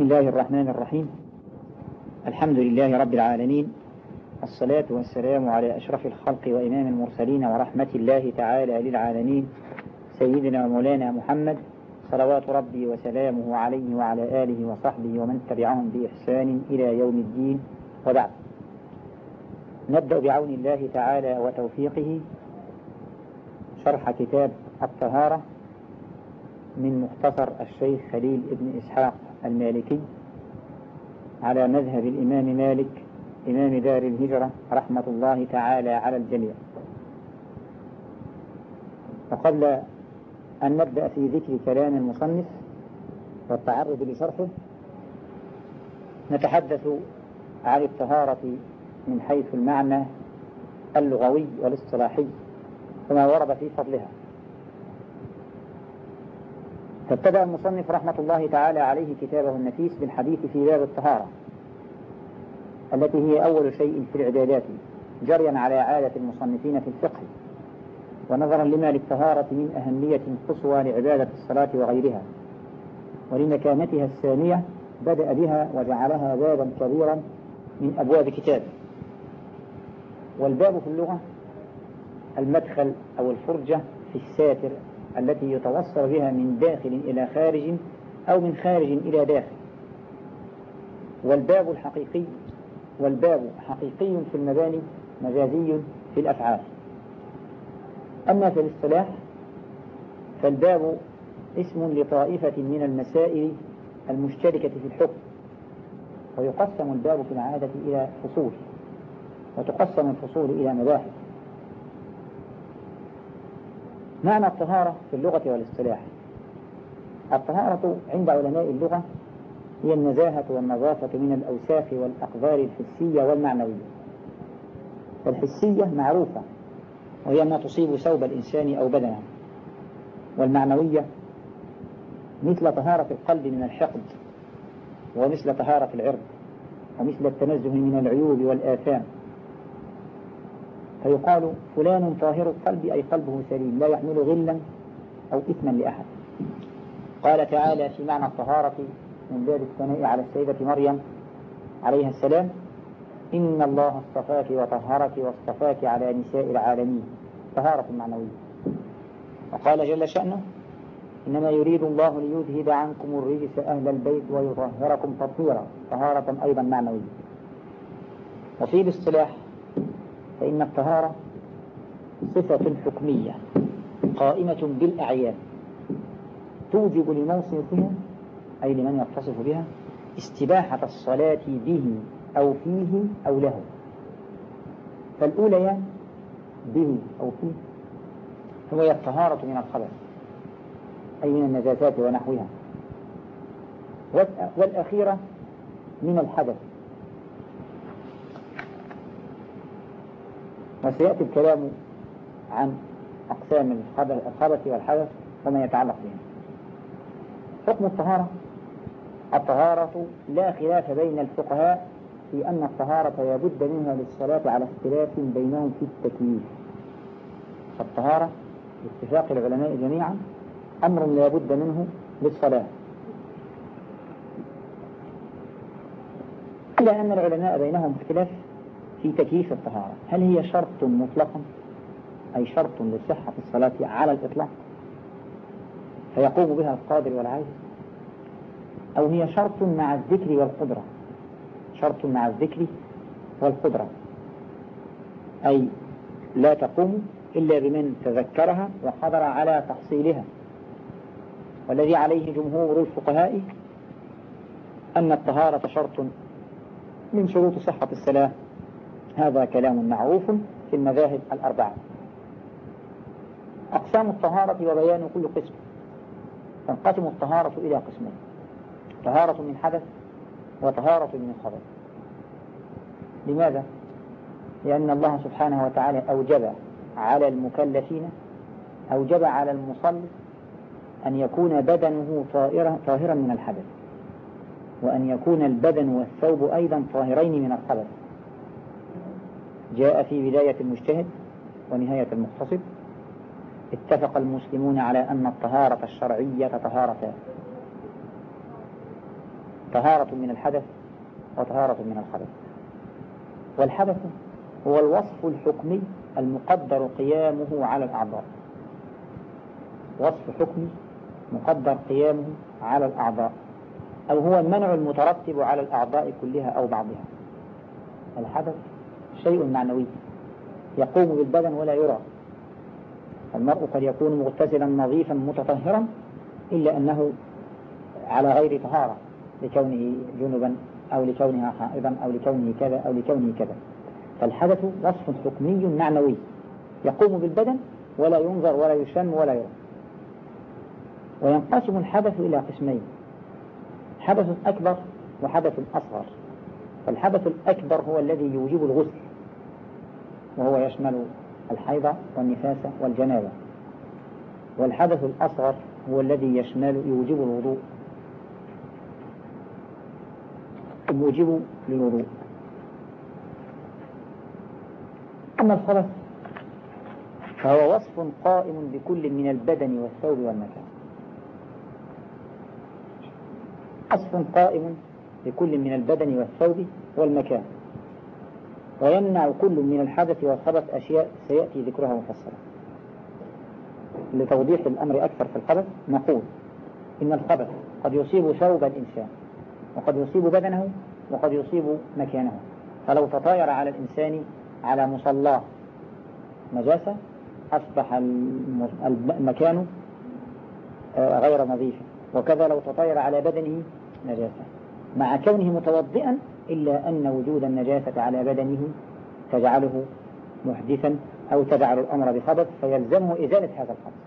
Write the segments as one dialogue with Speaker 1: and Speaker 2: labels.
Speaker 1: بسم الله الرحمن الرحيم. الحمد لله رب العالمين. الصلاة والسلام على أشرف الخلق وإمام المرسلين ورحمة الله تعالى للعالمين. سيدنا ومولانا محمد صلوات ربي وسلامه عليه وعلى آله وصحبه ومن تبعهم بإحسان إلى يوم الدين. وبعد. نبدأ بعون الله تعالى وتوفيقه. شرح كتاب الطهارة من مختصر الشيخ خليل بن إسحاق. المالكي على مذهب الإمام مالك إمام دار الهجرة رحمة الله تعالى على الجميع. وقبل أن نبدأ في ذكر كلام المصنف والتعرض لشرحه نتحدث عن الطهارة من حيث المعنى اللغوي والاصطلاحي وما ورد في فضلها. فابتدأ المصنف رحمة الله تعالى عليه كتابه النفيس بالحديث في باب الطهارة التي هي أول شيء في العبادات جريا على عادة المصنفين في الفقه ونظرا لما للطهارة من أهمية قصوى لعبادة الصلاة وغيرها ولمكانتها السامية بدأ بها وجعلها بابا كبيرا من أبواب كتابه. والباب في اللغة المدخل أو الفرجة في الساتر التي يتوصل بها من داخل إلى خارج أو من خارج إلى داخل. والباب الحقيقي والباب حقيقي في المباني مجازي في الأفعال. أما في الاصطلاح فالباب اسم لطائفة من المسائل المشتركة في الحكم ويقسم الباب في العادة إلى فصول وتقسم الفصول إلى مباحث. معنى الطهارة في اللغة والاصطلاح؟ الطهارة عند علماء اللغة هي النزاهة والنظافة من الأوساخ والأقدار الحسية والمعنوية. فالحسية معروفة وهي ما تصيب ثوب الإنسان أو بدنه. والمعنوية مثل طهارة القلب من الحقد ومثل طهارة العرض ومثل التنزه من العيوب والآثام. فيقال فلان طاهر القلب أي قلبه سليم لا يحمل غلا أو إثما لأحد. قال تعالى في معنى الطهارة من باب الثناء على السيدة مريم عليها السلام إن الله اصطفاك وطهرك واصطفاك على نساء العالمين. طهارة معنوية. وقال جل شأنه إنما يريد الله ليذهب عنكم الرجس أهل البيت ويطهركم تطهيرا. طهارة أيضا معنوية. وفي الاصطلاح فإن الطهارة صفة حكمية قائمة بالأعيان. توجب لموصفها أي لمن يتصف بها استباحة الصلاة به أو فيه أو له. فالأوليان به أو فيه هو الطهارة من الخبث أي من النجاسات ونحوها. والأخيرة من الحدث. وسيأتي الكلام عن أقسام الخبث والحدث وما يتعلق بهم حكم الطهارة. الطهارة لا خلاف بين الفقهاء في أن الطهارة لابد منها للصلاة على اختلاف بينهم في التكليف. فالطهارة باتفاق العلماء جميعا أمر لا بد منه للصلاة. إلا أن العلماء بينهم اختلاف في تكييف الطهارة. هل هي شرط مطلقا أي شرط لصحة الصلاة على الإطلاق؟ فيقوم بها القادر والعاجز. أو هي شرط مع الذكر والقدرة. شرط مع الذكر والقدرة. أي لا تقوم إلا بمن تذكرها وقدر على تحصيلها. والذي عليه جمهور الفقهاء أن الطهارة شرط من شروط صحة الصلاة. هذا كلام معروف في المذاهب الأربعة. أقسام الطهارة وبيان كل قسم. تنقسم الطهارة إلى قسمين. طهارة من حدث وطهارة من خبث لماذا؟ لأن الله سبحانه وتعالى أوجب على المكلفين أوجب على المصلي أن يكون بدنه طائرا طاهرا من الحدث وأن يكون البدن والثوب أيضا طاهرين من الخبث جاء في بداية المجتهد ونهاية المقتصد. اتفق المسلمون على أن الطهارة الشرعية طهارتان طهارة من الحدث وطهارة من الخبث. والحدث هو الوصف الحكمي المقدر قيامه على الأعضاء. وصف حكمي مقدر قيامه على الأعضاء. أو هو المنع المترتب على الأعضاء كلها أو بعضها. الحدث شيء معنوي يقوم بالبدن ولا يرى. المرء قد يكون مغتسلا نظيفا متطهرا إلا أنه على غير طهارة لكونه جنبا أو لكونها حائضا أو لكونه كذا أو لكونه كذا. فالحدث وصف حكمي معنوي. يقوم بالبدن ولا ينظر ولا يشم ولا يرى. وينقسم الحدث إلى قسمين حدث أكبر وحدث أصغر. فالحدث الأكبر هو الذي يوجب الغسل. وهو يشمل الحيض والنفاس والجنابة. والحدث الأصغر هو الذي يشمل يوجب الوضوء. الموجب للوضوء. أما الخلف فهو وصف قائم بكل من البدن والثوب والمكان. وصف قائم بكل من البدن والثوب والمكان. ويمنع كل من الحدث والخبث أشياء سيأتي ذكرها مفصلا. لتوضيح الأمر أكثر في الخبث نقول إن الخبث قد يصيب ثوب الإنسان وقد يصيب بدنه وقد يصيب مكانه. فلو تطاير على الإنسان على مصلاه نجاسة أصبح المكان آه، غير نظيف. وكذا لو تطاير على بدنه نجاسة. مع كونه متوضئا إلا أن وجود النجاسة على بدنه تجعله محدثا أو تجعل الأمر بخبث فيلزمه إزالة هذا الخبث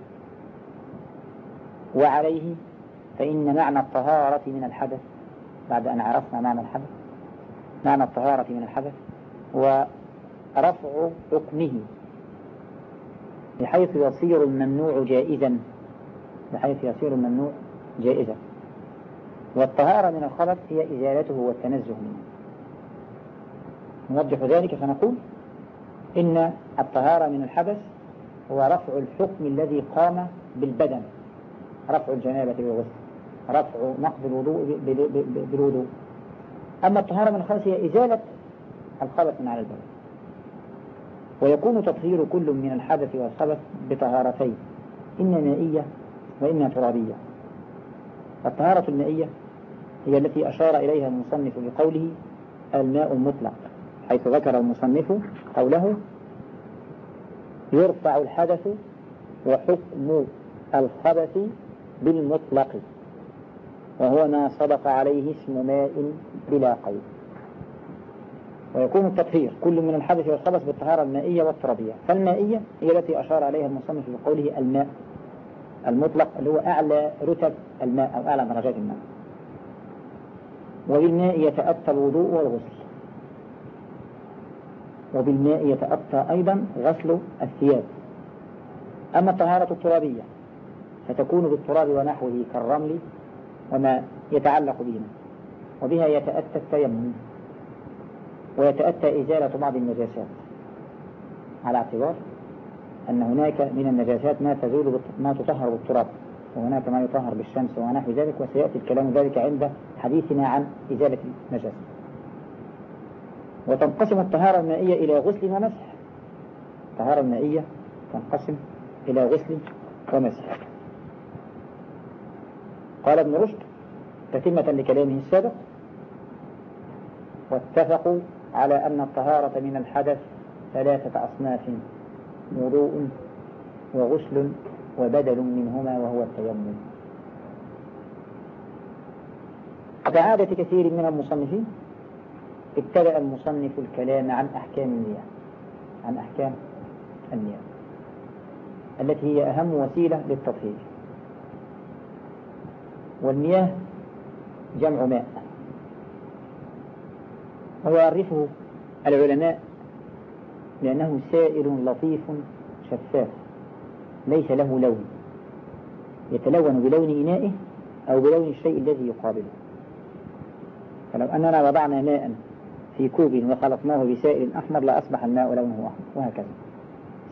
Speaker 1: وعليه فإن معنى الطهارة من الحدث بعد أن عرفنا معنى الحدث معنى الطهارة من الحدث ورفع حكمه بحيث يصير الممنوع جائزا بحيث يصير الممنوع جائزا. والطهارة من الخبث هي إزالته والتنزه منه. نوضح ذلك فنقول إن الطهارة من الحدث هو رفع الحكم الذي قام بالبدن رفع الجنابة بالغسل رفع نقض الوضوء بالوضوء. أما الطهارة من الخبث هي إزالة الخبث من على البدن. ويكون تطهير كل من الحدث والخبث بطهارتين إما مائية وإما ترابية. الطهارة المائية هي التي أشار إليها المصنف بقوله الماء المطلق حيث ذكر المصنف قوله يرفع الحدث وحكم الخبث بالمطلق وهو ما صدق عليه اسم ماء بلا قيد. ويكون التطهير كل من الحدث والخبث بالطهارة المائية والترابية فالمائية هي التي أشار عليها المصنف بقوله الماء المطلق اللي هو أعلى رتب الماء أو أعلى درجات الماء. وبالماء يتأتى الوضوء والغسل. وبالماء يتأتى أيضا غسل الثياب. أما الطهارة الترابية فتكون بالتراب ونحوه كالرمل وما يتعلق بهما وبها يتأتى التيمم ويتأتى إزالة بعض النجاسات على اعتبار أن هناك من النجاسات ما تزول ما تطهر بالتراب وهناك ما يطهر بالشمس ونحو ذلك وسيأتي الكلام ذلك عند حديثنا عن إزالة النجاسة. وتنقسم الطهارة المائية إلى غسل ومسح. الطهارة المائية تنقسم إلى غسل ومسح. قال ابن رشد تتمة لكلامه السابق واتفقوا على أن الطهارة من الحدث ثلاثة أصناف وضوء وغسل وبدل منهما وهو التيمم. كعادة كثير من المصنفين ابتدأ المصنف الكلام عن أحكام المياه عن أحكام المياه التي هي أهم وسيلة للتطهير. والمياه جمع ماء. ويعرفه العلماء لأنه سائل لطيف شفاف ليس له لون يتلون بلون إنائه أو بلون الشيء الذي يقابله. فلو أننا وضعنا ماء في كوب وخلطناه بسائل أحمر لأصبح الماء لونه أحمر وهكذا.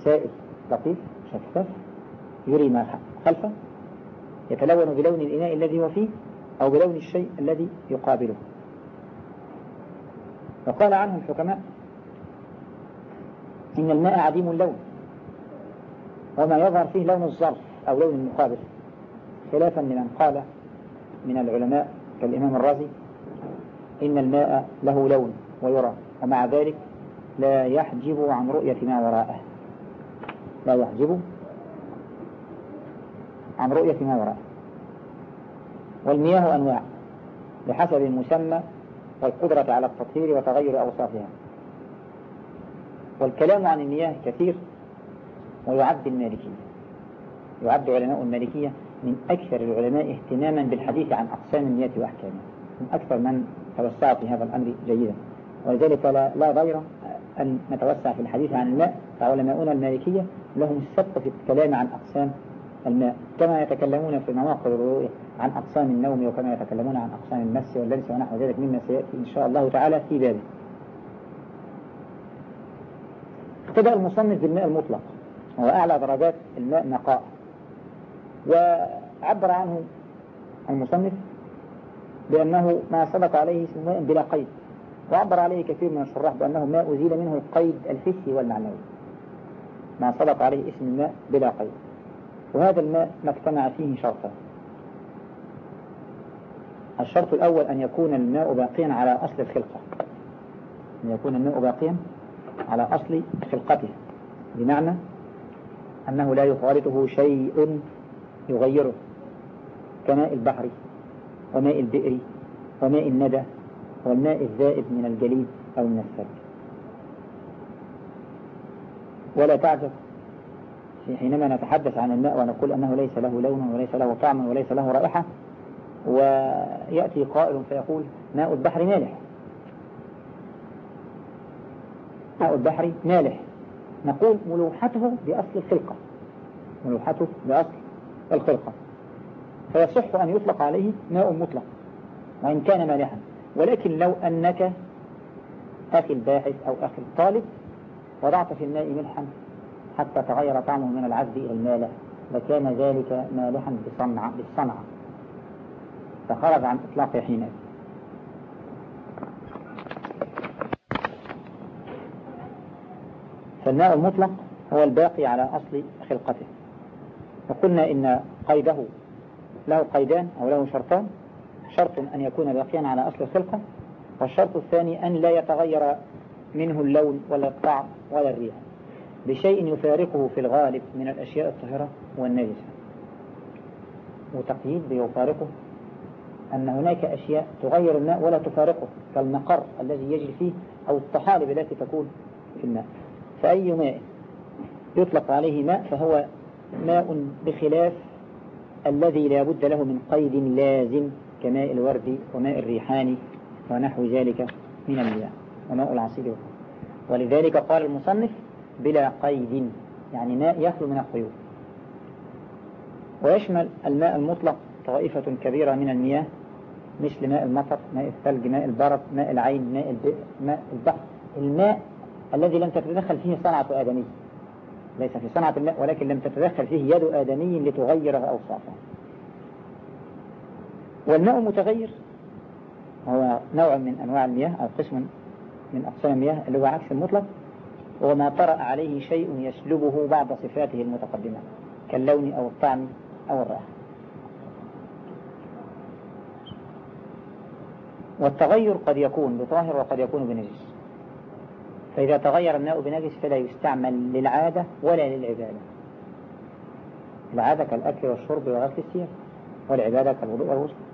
Speaker 1: سائل لطيف شفاف يري ما خلفه يتلون بلون الإناء الذي هو فيه أو بلون الشيء الذي يقابله. وقال عنه الحكماء إن الماء عديم اللون وما يظهر فيه لون الظرف أو لون المقابل خلافا لمن قال من العلماء كالإمام الرازي إن الماء له لون. ويرى ومع ذلك لا يحجب عن رؤية ما وراءه. لا يحجب عن رؤية ما وراءه. والمياه أنواع بحسب المسمى والقدرة على التطهير وتغير أوصافها. والكلام عن المياه كثير ويعد المالكية. يعد علماء المالكية من أكثر العلماء اهتماما بالحديث عن أقسام المياه وأحكامها. من أكثر من توسع في هذا الأمر جيدا. ولذلك لا, غير أن نتوسع في الحديث عن الماء فعلماؤنا المالكية لهم السبق في الكلام عن أقسام الماء. كما يتكلمون في مواقف الرؤية عن أقسام النوم وكما يتكلمون عن أقسام المس واللبس ونحو ذلك مما سيأتي إن شاء الله تعالى في بابه. ابتدأ المصنف بالماء المطلق هو أعلى درجات الماء نقاء. وعبر عنه المصنف بأنه ما صدق عليه اسم ماء بلا قيد. وعبر عليه كثير من الشراح بأنه ماء أزيل منه القيد الحسي والمعنوي. ما صدق عليه اسم الماء بلا قيد. وهذا الماء ما اجتمع فيه شرطان الشرط الأول أن يكون الماء باقيا على أصل الخلقة. أن يكون الماء باقيا على أصل خلقته. بمعنى أنه لا يخالطه شيء يغيره. كماء البحر وماء البئر وماء الندى. والماء الزائد من الجليد أو من الثلج ولا تعجب حينما نتحدث عن الماء ونقول أنه ليس له لون وليس له طعم وليس له رائحة ويأتي قائل فيقول ماء البحر مالح. ماء البحر مالح. نقول ملوحته بأصل الخلقة. ملوحته بأصل الخلقة. فيصح أن يطلق عليه ماء مطلق وإن كان مالحا. ولكن لو أنك أخي الباحث أو أخي الطالب وضعت في الماء ملحا حتى تغير طعمه من العذب إلى المالح لكان ذلك مالحا بصنعة بالصنعة فخرج عن إطلاق حينئذ فالماء المطلق هو الباقي على أصل خلقته. وقلنا إن قيده له قيدان أو له شرطان شرط أن يكون باقيا على أصل الخلقة والشرط الثاني أن لا يتغير منه اللون ولا الطعم ولا الريح بشيء يفارقه في الغالب من الأشياء الطاهرة والنجسة. وتقييد بيفارقه أن هناك أشياء تغير الماء ولا تفارقه كالمقر الذي يجري فيه أو الطحالب التي تكون في الماء. فأي ماء يطلق عليه ماء فهو ماء بخلاف الذي لا بد له من قيد لازم كماء الورد وماء الريحان ونحو ذلك من المياه وماء العصير. ولذلك قال المصنف بلا قيد يعني ماء يخلو من القيود ويشمل الماء المطلق طائفة كبيرة من المياه مثل ماء المطر ماء الثلج ماء البرد ماء العين ماء البئر ماء البحر. الماء الذي لم تتدخل فيه صنعة آدمي ليس في صنعة الماء ولكن لم تتدخل فيه يد آدمي لتغير أوصافه. والماء المتغير هو نوع من أنواع المياه أو قسم من أقسام المياه اللي هو عكس المطلق وما طرأ عليه شيء يسلبه بعض صفاته المتقدمة كاللون أو الطعم أو الرائحة. والتغير قد يكون بطاهر وقد يكون بنجس. فإذا تغير الماء بنجس فلا يستعمل للعادة ولا للعبادة. العادة كالأكل والشرب وغسل الثياب والعبادة كالوضوء والغسل.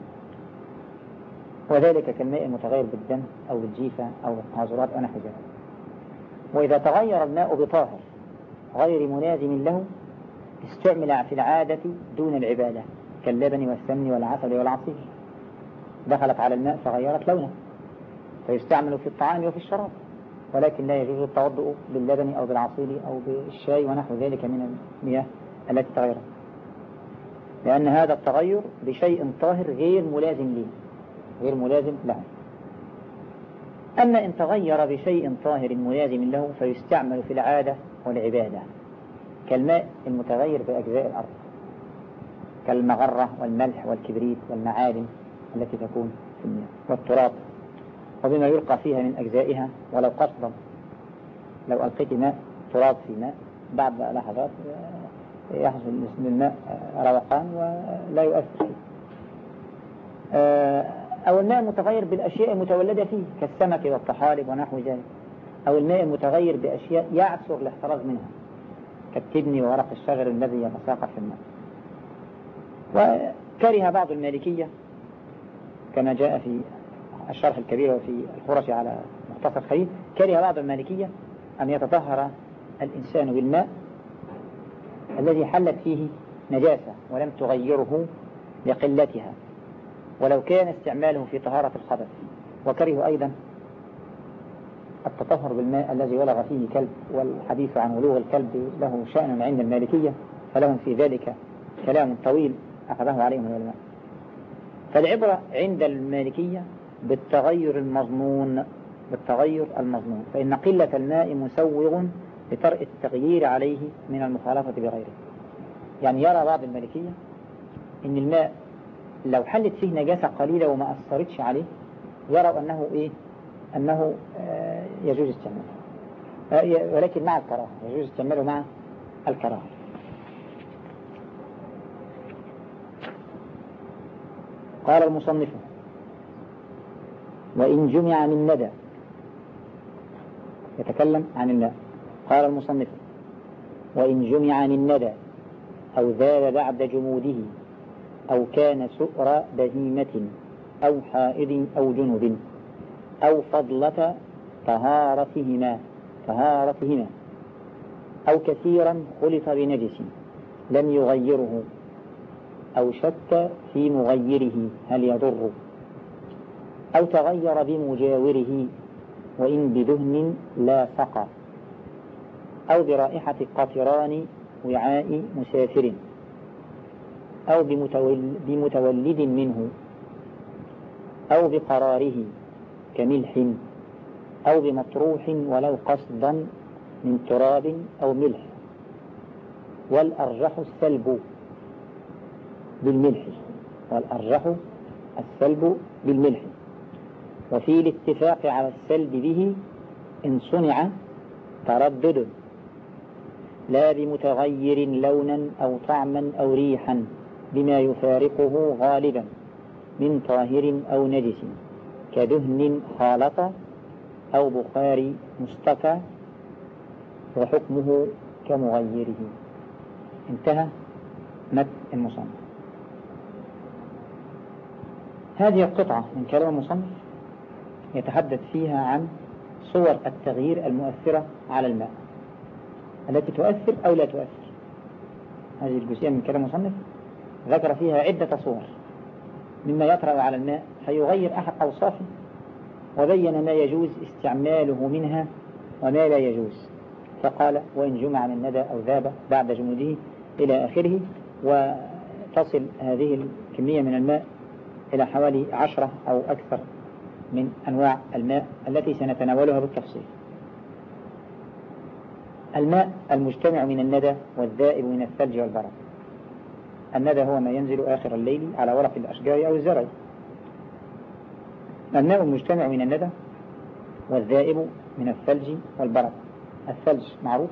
Speaker 1: وذلك كالماء المتغير بالدم أو بالجيفة أو الحاضرات أو نحو ذلك. وإذا تغير الماء بطاهر غير ملازم له استعمل في العادة دون العبادة كاللبن والسمن والعسل والعصير. دخلت على الماء فغيرت لونه فيستعمل في الطعام وفي الشراب ولكن لا يجوز التوضؤ باللبن أو بالعصير أو بالشاي ونحو ذلك من المياه التي تغيرت. لأن هذا التغير بشيء طاهر غير ملازم لي. غير ملازم له. أما إن تغير بشيء طاهر ملازم له فيستعمل في العادة والعبادة كالماء المتغير بأجزاء الأرض كالمغرة والملح والكبريت والمعادن التي تكون في المياه والتراب. وبما يلقى فيها من أجزائها ولو قصدا لو ألقيت ماء تراب في ماء بعد لحظات يحصل من الماء روقان ولا يؤثر. فيه أو الماء المتغير بالأشياء المتولدة فيه كالسمك والطحالب ونحو ذلك. أو الماء المتغير بأشياء يعسر الاحتراز منها كالتبن وورق الشجر الذي يتساقط في الماء. وكره بعض المالكية كما جاء في الشرح الكبير وفي الخرش على مختصر خليل كره بعض المالكية أن يتطهر الإنسان بالماء الذي حلت فيه نجاسة ولم تغيره لقلتها. ولو كان استعماله في طهارة الخبث. وكره أيضا التطهر بالماء الذي ولغ فيه كلب والحديث عن ولوغ الكلب له شأن عند المالكية فلهم في ذلك كلام طويل أخذه عليهم العلماء. فالعبرة عند المالكية بالتغير المضمون بالتغير المضمون فإن قلة الماء مسوغ لطرء التغيير عليه من المخالفة بغيره. يعني يرى بعض المالكية إن الماء لو حلت فيه نجاسة قليلة وما أثرتش عليه يروا أنه إيه؟ أنه آه يجوز استعماله. آه ولكن مع الكراهة يجوز استعماله مع الكراهة. قال المصنف وإن جمع من ندى يتكلم عن الماء قال المصنف وإن جمع من ندى أو زال بعد جموده أو كان سؤر بهيمة أو حائض أو جنب أو فضلة طهارتهما طهارتهما. أو كثيرا خلط بنجس لم يغيره. أو شك في مغيره هل يضر أو تغير بمجاوره وإن بدهن لا سقى. أو برائحة قطران وعاء مسافر. أو بمتولد منه أو بقراره كملح أو بمطروح ولو قصدا من تراب أو ملح والأرجح السلب بالملح والأرجح السلب بالملح. وفي الاتفاق على السلب به إن صنع تردد لا بمتغير لونا أو طعما أو ريحا. بما يفارقه غالبا من طاهر أو نجس كدهن خالط أو بخار مصطفى وحكمه كمغيره. انتهى مد المصنف. هذه القطعة من كلام المصنف يتحدث فيها عن صور التغيير المؤثرة على الماء. التي تؤثر أو لا تؤثر؟ هذه الجزئية من كلام المصنف. ذكر فيها عدة صور مما يطرأ على الماء فيغير أحد أوصافه وبين ما يجوز استعماله منها وما لا يجوز. فقال وإن جمع من ندى أو ذاب بعد جموده إلى آخره وتصل هذه الكمية من الماء إلى حوالي عشرة أو أكثر من أنواع الماء التي سنتناولها بالتفصيل. الماء المجتمع من الندى والذائب من الثلج والبرد. الندى هو ما ينزل آخر الليل على ورق الأشجار أو الزرع. الماء المجتمع من الندى والذائب من الثلج والبرد. الثلج معروف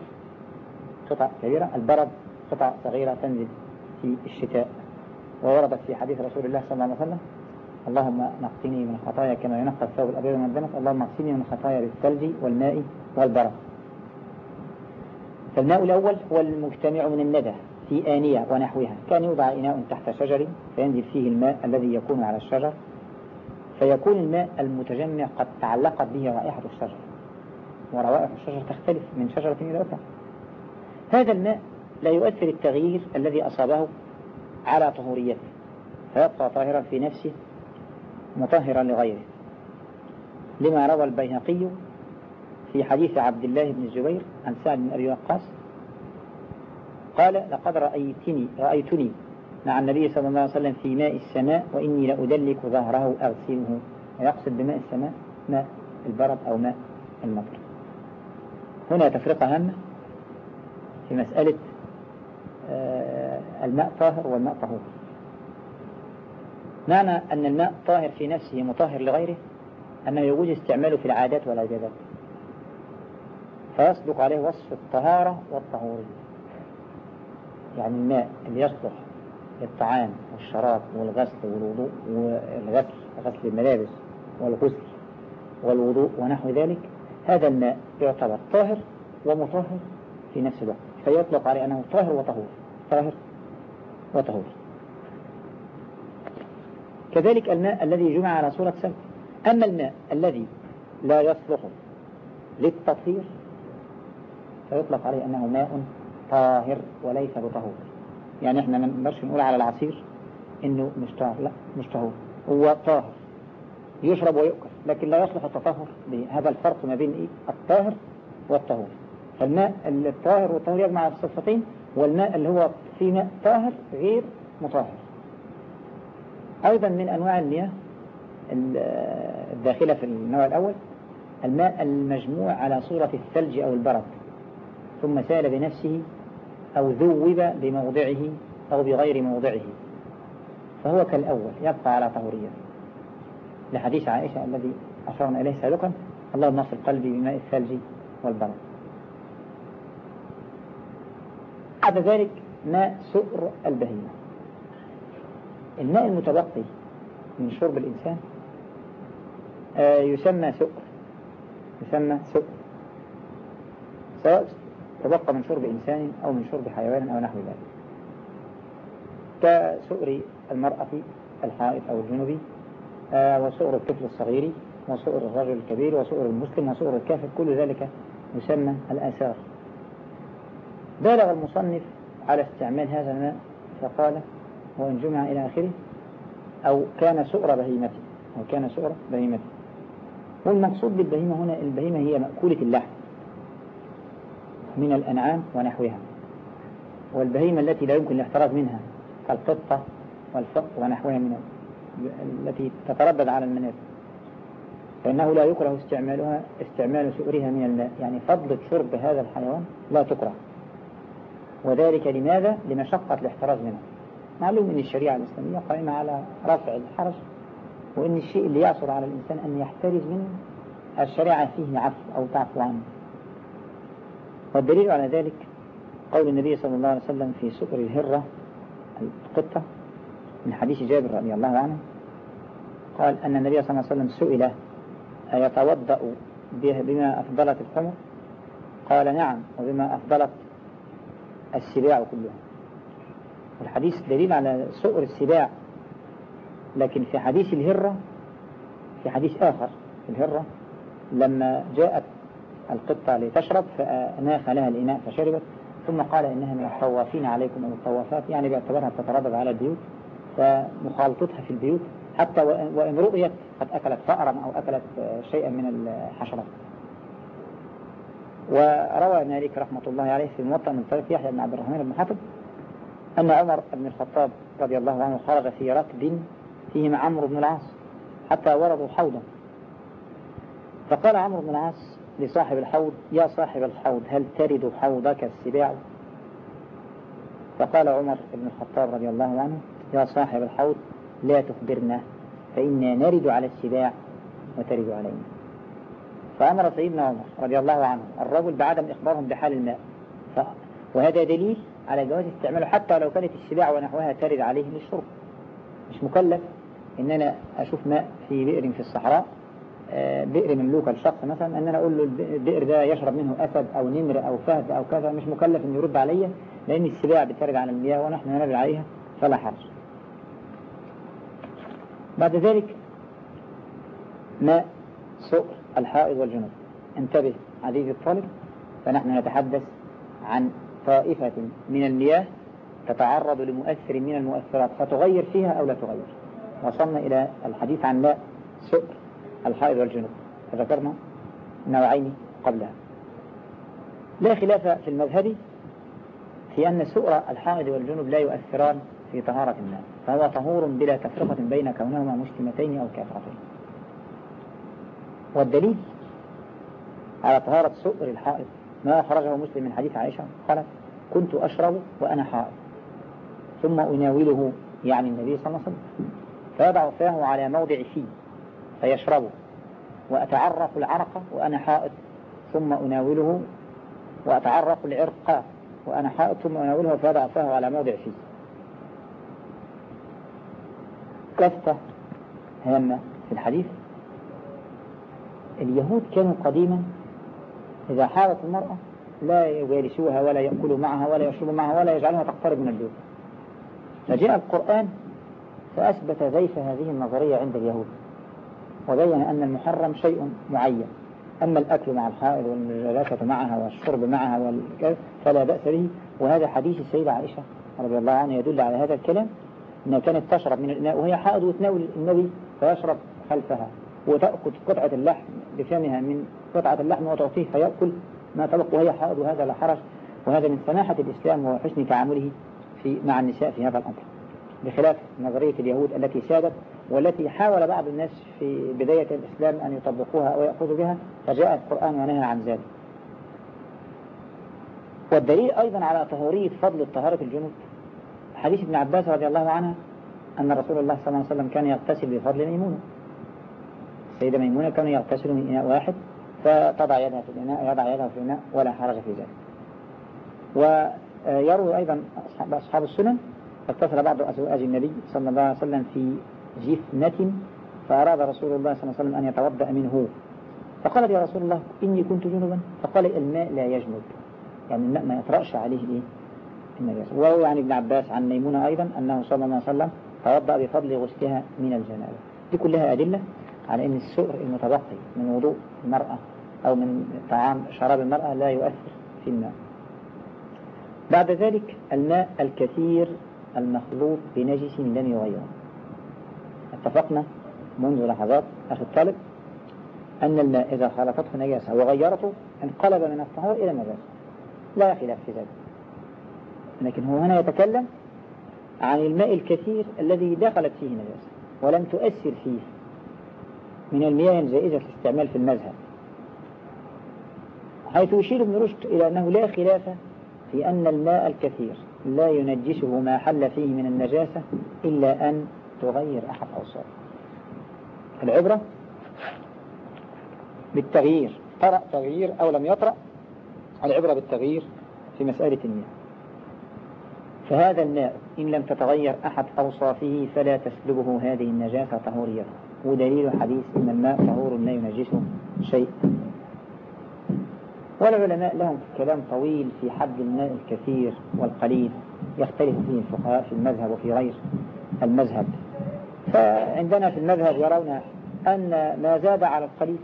Speaker 1: قطع كبيرة البرد قطع صغيرة تنزل في الشتاء. ووردت في حديث رسول الله صلى الله عليه وسلم اللهم نقصني من الخطايا كما ينقى الثوب الأبيض من الدنس اللهم نقصني من الخطايا بالثلج والماء والبرد. فالماء الأول هو المجتمع من الندى. في آنية ونحوها. كان يوضع إناء تحت شجر فينزل فيه الماء الذي يكون على الشجر. فيكون الماء المتجمع قد تعلقت به رائحة الشجر. وروائح الشجر تختلف من شجرة إلى أخرى. هذا الماء لا يؤثر التغيير الذي أصابه على طهوريته. فيبقى طاهرا في نفسه مطهرا لغيره. لما روى البيهقي في حديث عبد الله بن الزبير عن سعد بن أبي وقاص قال لقد رأيتني رأيتني مع النبي صلى الله عليه وسلم في ماء السماء وإني لأدلك ظهره أغسله. ويقصد بماء السماء ماء البرد أو ماء المطر. هنا تفرقة هامة في مسألة الماء طاهر والماء طهور. معنى أن الماء طاهر في نفسه مطهر لغيره؟ أنه يجوز استعماله في العادات والعبادات فيصدق عليه وصف الطهارة والطهورية يعني الماء اللي يصلح للطعام والشراب والغسل والوضوء والغسل غسل الملابس والغسل والوضوء ونحو ذلك هذا الماء يعتبر طاهر ومطهر في نفس الوقت فيطلق عليه أنه طاهر وطهور طاهر وطهور. كذلك الماء الذي جمع على صورة سلك أما الماء الذي لا يصلح للتطهير فيطلق عليه أنه ماء طاهر وليس بطهور. يعني إحنا ما نقدرش نقول على العصير إنه مش طاهر لا مش طهور. هو طاهر يشرب ويؤكل لكن لا يصلح التطهر هذا الفرق ما بين إيه؟ الطاهر والطهور. فالماء الطاهر والطهور يجمع الصفتين والماء اللي هو فيه ماء طاهر غير مطهر. أيضا من أنواع المياه الداخلة في النوع الأول الماء المجموع على صورة الثلج أو البرد. ثم سال بنفسه أو ذوب بموضعه أو بغير موضعه. فهو كالأول يبقى على طهورية. لحديث عائشة الذي أشرنا إليه سابقا اللهم اصل قلبي بماء الثلج والبرد. بعد ذلك ماء سؤر البهيمة. الماء المتبقي من شرب الإنسان آه، يسمى سؤر. يسمى سؤر. سواء تبقى من شرب إنسان أو من شرب حيوان أو نحو ذلك. كسؤر المرأة الحائط أو الجنوبي آه، وسؤر الطفل الصغير وسؤر الرجل الكبير وسؤر المسلم وسؤر الكافر كل ذلك يسمى الآثار. بالغ المصنف على استعمال هذا الماء فقال وإن جمع إلى آخره أو كان سؤر بهيمته أو كان سؤر بهيمته. والمقصود بالبهيمة هنا البهيمة هي مأكولة اللحم. من الأنعام ونحوها. والبهيمة التي لا يمكن الاحتراز منها كالقطة والفق ونحوها من التي تتردد على المنازل فإنه لا يكره استعمالها استعمال سؤرها من الماء. يعني فضلة شرب هذا الحيوان لا تكره. وذلك لماذا؟ لمشقة الاحتراز منه. معلوم أن الشريعة الإسلامية قائمة على رفع الحرج وأن الشيء اللي يعصر على الإنسان أن يحترز منه الشريعة فيه عفو أو تعفو عنه. والدليل على ذلك قول النبي صلى الله عليه وسلم في سؤر الهرة القطة من حديث جابر رضي الله عنه قال أن النبي صلى الله عليه وسلم سئل أيتوضأ بما أفضلت الحمر قال نعم وبما أفضلت السباع كلها الحديث دليل على سؤر السباع لكن في حديث الهرة في حديث آخر الهرة لما جاءت القطة لتشرب فأناخ لها الإناء فشربت ثم قال إنها من الطوافين عليكم أو الطوافات يعني باعتبارها تتردد على البيوت فمخالطتها في البيوت حتى وإن رؤيت قد أكلت فأرا أو أكلت شيئا من الحشرات. وروى مالك رحمة الله عليه في الموطأ من طريق يحيى بن عبد الرحمن بن حاتم أن عمر بن الخطاب رضي الله عنه خرج في ركب فيهم عمرو بن العاص حتى وردوا حوضا فقال عمرو بن العاص لصاحب الحوض يا صاحب الحوض هل ترد حوضك السباع؟ فقال عمر بن الخطاب رضي الله عنه يا صاحب الحوض لا تخبرنا فإنا نرد على السباع وترد علينا. فأمر سيدنا عمر رضي الله عنه الرجل بعدم إخبارهم بحال الماء. ف... وهذا دليل على جواز استعماله حتى لو كانت السباع ونحوها ترد عليه للشرب. مش مكلف. ان أنا أشوف ماء في بئر في الصحراء. بئر مملوكة لشخص مثلا ان أنا أقول له البئر ده يشرب منه أسد أو نمر أو فهد أو كذا مش مكلف إنه يرد عليا لأن السباع بترد على المياه ونحن نرد عليها فلا حرج. بعد ذلك ماء سؤر الحائض والجنوب. انتبه عزيزي الطالب فنحن نتحدث عن طائفة من المياه تتعرض لمؤثر من المؤثرات فتغير فيها أو لا تغير؟ وصلنا إلى الحديث عن ماء سؤر. الحائض والجنوب. فذكرنا نوعين قبلها. لا خلاف في المذهب في أن سؤر الحائض والجنوب لا يؤثران في طهارة الماء فهو طهور بلا تفرقة بين كونهما مسلمتين أو كافرتين. والدليل على طهارة سؤر الحائض ما أخرجه مسلم من حديث عائشة؟ قالت كنت أشرب وأنا حائض. ثم أناوله يعني النبي صلى الله عليه وسلم. فيضع فاه على موضع فيه. فيشربه وأتعرف العرق وأنا حائط ثم أناوله وأتعرف العرق وأنا حائط ثم أناوله فيضع فاه على موضع فيه. لفتة هامة في الحديث. اليهود كانوا قديما إذا حارت المرأة لا يجالسوها ولا يأكلوا معها ولا يشربوا معها ولا يجعلوها تقترب من البيوت. فجاء القرآن فأثبت زيف هذه النظرية عند اليهود. وبين أن المحرم شيء معين. أما الأكل مع الحائض والجلاسة معها والشرب معها والكذا فلا بأس به. وهذا حديث السيدة عائشة رضي الله عنها يدل على هذا الكلام أنها كانت تشرب من الإناء وهي حائض وتناول النبي فيشرب خلفها وتأخذ قطعة اللحم بفمها من قطعة اللحم وتعطيه فيأكل ما تبق وهي حائض. وهذا لا حرج وهذا من سماحة الإسلام وحسن تعامله في مع النساء في هذا الأمر. بخلاف نظرية اليهود التي سادت والتي حاول بعض الناس في بداية الإسلام أن يطبقوها أو يأخذوا بها فجاء القرآن ونهى عن ذلك. والدليل أيضا على طهورية فضل الطهارة الجنوب حديث ابن عباس رضي الله عنه أن رسول الله صلى الله عليه وسلم كان يغتسل بفضل ميمونة. السيدة ميمونة كانوا يغتسلوا من إناء واحد فتضع يدها في الإناء يضع يدها في الإناء ولا حرج في ذلك. ويروي أيضا أصحاب السنن اتصل بعض أزواج النبي صلى الله عليه وسلم في جفنة فأراد رسول الله صلى الله عليه وسلم أن يتوضأ منه. فقالت يا رسول الله إني كنت جنبا. فقال الماء لا يجنب. يعني الماء ما يطرأش عليه إيه؟ النجاسة وهو عن ابن عباس عن ميمونة أيضا أنه صلى الله عليه وسلم توضأ بفضل غسلها من الجنابة. دي كلها أدلة على أن السؤر المتبقي من وضوء المرأة أو من طعام شراب المرأة لا يؤثر في الماء. بعد ذلك الماء الكثير المخلوط بنجس لم يغيره. اتفقنا منذ لحظات أخي الطالب أن الماء إذا خالطته نجاسة وغيرته انقلب من الطهور إلى النجاسة لا خلاف في ذلك. لكن هو هنا يتكلم عن الماء الكثير الذي دخلت فيه نجاسة ولم تؤثر فيه من المياه الجائزة الاستعمال في المذهب. حيث يشير ابن رشد إلى أنه لا خلاف في أن الماء الكثير لا ينجسه ما حل فيه من النجاسة إلا أن تغير أحد أوصافه. العبرة بالتغيير. طرأ تغيير أو لم يطرأ العبرة بالتغيير في مسألة المياه فهذا الماء إن لم تتغير أحد أوصافه فلا تسلبه هذه النجاسة طهوريته ودليل حديث إن الماء طهور لا ينجسه شيء. والعلماء لهم كلام طويل في حد الماء الكثير والقليل يختلف فيه الفقهاء في المذهب وفي غير المذهب. فعندنا في المذهب يرون أن ما زاد على القليل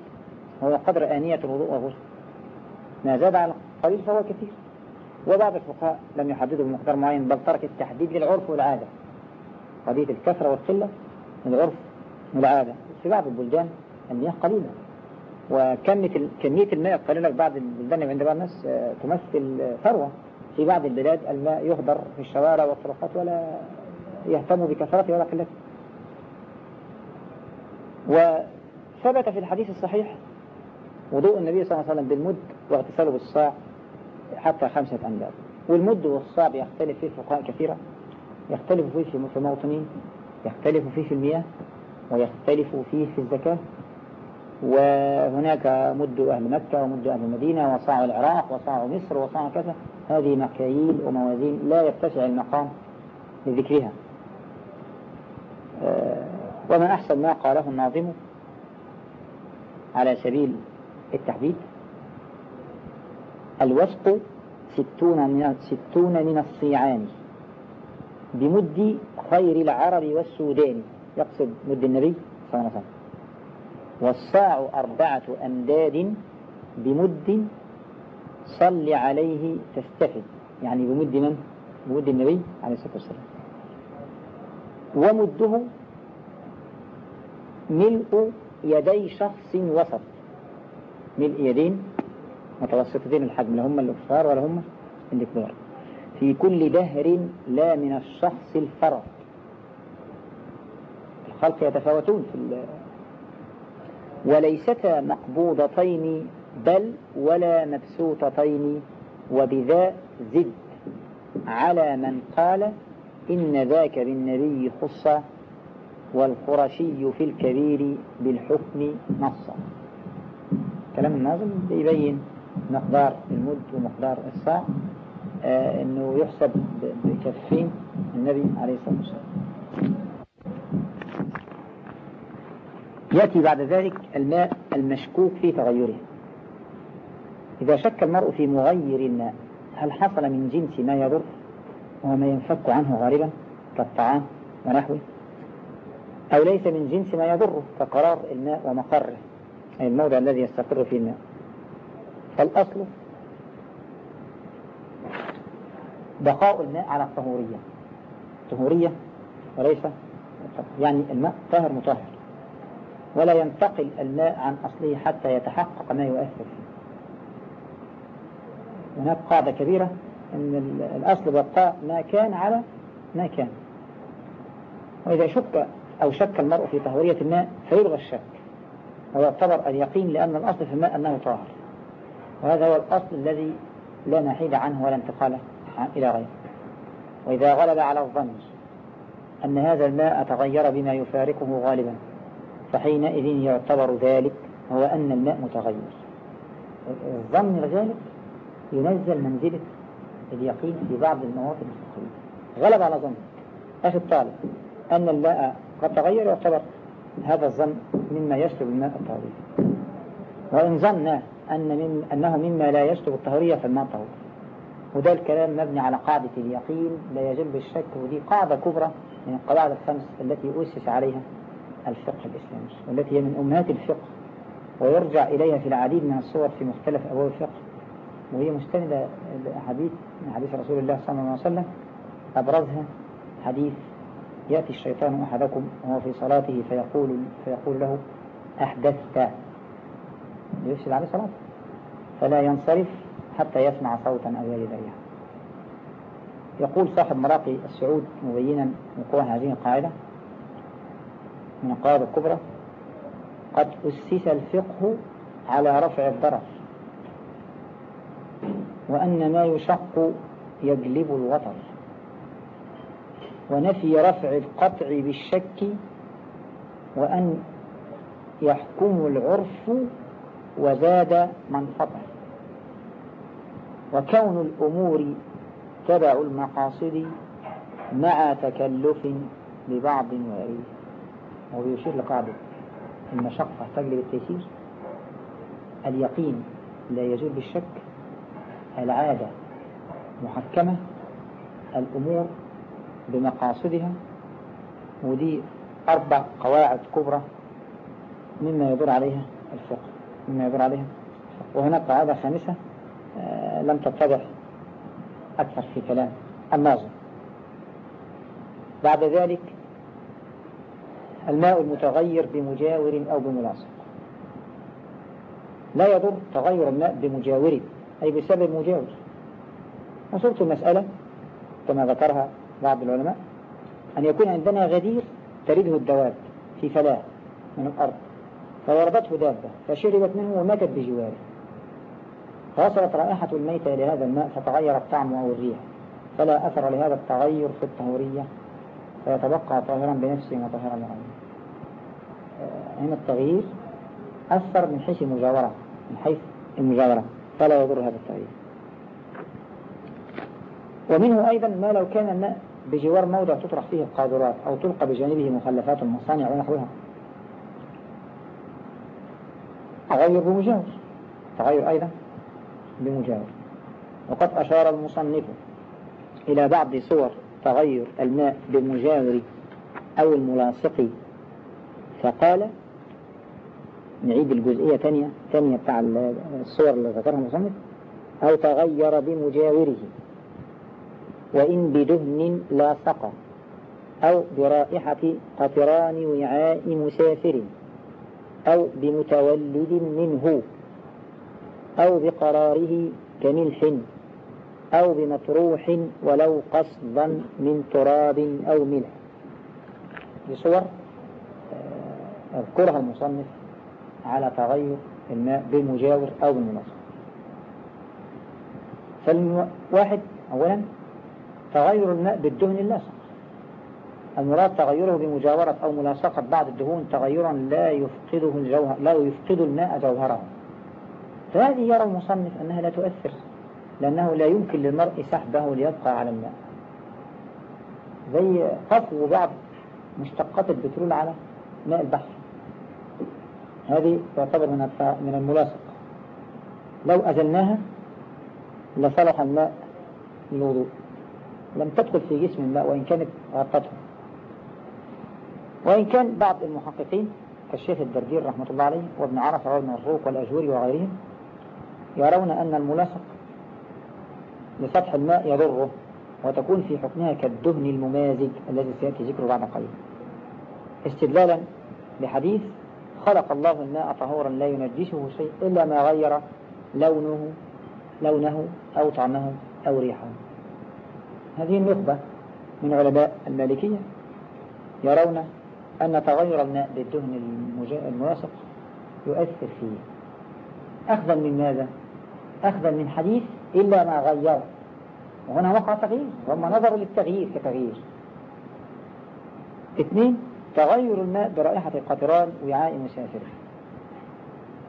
Speaker 1: هو قدر آنية الوضوء والغسل. ما زاد على القليل فهو كثير. وبعض الفقهاء لم يحددوا بمقدار معين بل ترك التحديد للعرف والعادة. قضية الكثرة والقلة العرف والعادة. في بعض البلدان المياه قليلة. وكمية كمية الماء القليلة في بعض البلدان عند بعض الناس آه، تمثل ثروة. في بعض البلاد الماء يهدر في الشوارع والطرقات ولا يهتم بكثرته ولا قلته وثبت في الحديث الصحيح وضوء النبي صلى الله عليه وسلم بالمد واغتساله بالصاع حتى خمسة أنباب والمد والصاع يختلف فيه فقهاء كثيرة يختلف فيه في موطنين يختلف فيه في المياه ويختلف فيه في الزكاة. وهناك مد أهل مكة ومد أهل المدينة وصاع العراق وصاع مصر وصاع كذا. هذه مكاييل وموازين لا يتسع المقام لذكرها. آه، وما أحسن ما قاله الناظم على سبيل التحديد الوسط ستون من, ستون من الصيعان بمد خير العرب والسودان يقصد مد النبي صلى الله عليه وسلم والصاع أربعة أمداد بمد صل عليه تستفد يعني بمد من؟ بمد النبي عليه الصلاة والسلام ومده ملء يدي شخص وسط. ملء يدين متوسطتين الحجم لا هم الكفار ولا هم الكبار في كل دهر لا من الشخص الفرد الخلق يتفاوتون في وليستا مقبوضتين بل ولا مبسوطتين وبذا زد. على من قال إن ذاك بالنبي خص والقرشي في الكبير بالحكم نصا. كلام الناظم بيبين مقدار المد ومقدار الصاع آه إنه يحسب بكفين النبي عليه الصلاة والسلام. يأتي بعد ذلك الماء المشكوك في تغيره. إذا شك المرء في مغير الماء هل حصل من جنس ما يضر وهو ما ينفك عنه غالبا كالطعام ونحوه؟ أو ليس من جنس ما يضره كقرار الماء ومقره أي الموضع الذي يستقر فيه الماء. فالأصل بقاء الماء على الطهورية. طهورية وليس يعني الماء طاهر مطهر. ولا ينتقل الماء عن أصله حتى يتحقق ما يؤثر فيه. هناك قاعدة كبيرة أن الأصل بقاء ما كان على ما كان. وإذا شك أو شك المرء في طهورية الماء فيلغى الشك. ويعتبر اليقين لأن الأصل في الماء أنه طاهر. وهذا هو الأصل الذي لا نحيد عنه ولا انتقال إلى غيره. وإذا غلب على الظن أن هذا الماء تغير بما يفارقه غالبا فحينئذ يعتبر ذلك هو أن الماء متغير. الظن الغالب ينزل منزلة اليقين في بعض المواطن الفقهية. غلب على ظن. أخي الطالب أن الماء قد تغير يعتبر هذا الظن مما يسلب الماء الطهورية. وإن ظن أن من أنه مما لا يسلب الطهورية فالماء طهور. وده الكلام مبني على قاعدة اليقين لا يجب الشك ودي قاعدة كبرى من القواعد الخمس التي أسس عليها الفقه الإسلامي والتي هي من أمهات الفقه ويرجع إليها في العديد من الصور في مختلف أبواب الفقه. وهي مستندة لأحاديث من حديث رسول الله صلى الله عليه وسلم أبرزها حديث يأتي الشيطان أحدكم وهو في صلاته فيقول فيقول له أحدثت. ليفسد عليه صلاته. فلا ينصرف حتى يسمع صوتا أو يجد ريحا. يقول صاحب مراقي السعود مبينا وقوع هذه القاعدة من القواعد الكبرى قد أسس الفقه على رفع الضرر وأن ما يشق يجلب الوطر ونفي رفع القطع بالشك وأن يحكم العرف وزاد من فطر وكون الأمور تبع المقاصد مع تكلف ببعض وعيد ويشير لقاعدة المشقة تجلب التيسير. اليقين لا يزول بالشك. العادة محكمة. الأمور بمقاصدها ودي أربع قواعد كبرى مما يدور عليها الفقه مما يدور عليها وهناك قاعدة خامسة آه لم تتضح أكثر في كلام الناظم. بعد ذلك الماء المتغير بمجاور أو بملاصق. لا يضر تغير الماء بمجاور أي بسبب مجاور. وصورة المسألة كما ذكرها بعض العلماء أن يكون عندنا غدير تريده الدواب في فلاة من الأرض فوردته دابة فشربت منه وماتت بجواره. فوصلت رائحة الميتة إلى هذا الماء فتغير الطعم أو الريح. فلا أثر لهذا التغير في الطهورية فيتبقى طاهرا بنفسه وطاهرا لغيره هنا التغيير؟ أثر من حيث المجاورة من حيث المجاورة. فلا يضر هذا التغيير. ومنه أيضا ما لو كان الماء بجوار موضع تطرح فيه القاذورات أو تلقى بجانبه مخلفات المصانع ونحوها. تغير بمجاور. تغير أيضا بمجاور. وقد أشار المصنف إلى بعض صور تغير الماء بالمجاور أو الملاصق فقال نعيد الجزئية ثانية ثانية بتاع الصور اللي ذكرها المصنف أو تغير بمجاوره. وإن بدهن لاصق أو برائحة قطران وعاء مسافر أو بمتولد منه أو بقراره كملح أو بمطروح ولو قصدا من تراب أو ملح. بصور أذكرها المصنف على تغير الماء بالمجاور أو بالمناصر فالواحد أولا تغير الماء بالدهن اللاصق المراد تغيره بمجاورة أو ملاصقة بعض الدهون تغيرا لا يفقده الجوهر لا يفقد الماء جوهره فهذه يرى المصنف أنها لا تؤثر لأنه لا يمكن للمرء سحبه ليبقى على الماء. زي قفو بعض مشتقات البترول على ماء البحر. هذه تعتبر من من الملاصق لو أزلناها لصلح الماء للوضوء لم تدخل في جسم الماء وإن كانت غطته. وإن كان بعض المحققين كالشيخ الدردير رحمة الله عليه وابن عرفة وابن الروق والأجوري وغيرهم يرون أن الملاصق لسطح الماء يضره وتكون في حكمها كالدهن الممازج الذي سيأتي ذكره بعد قليل. استدلالا بحديث خلق الله الماء طهورا لا ينجسه شيء إلا ما غير لونه لونه أو طعمه أو ريحه. هذه النخبة من علماء المالكية يرون أن تغير الماء بالدهن الملاصق يؤثر فيه. أخذا من ماذا؟ أخذا من حديث إلا ما غير. وهنا وقع تغيير هم نظروا للتغيير كتغيير. اثنين تغير الماء برائحة القطران وعاء مسافر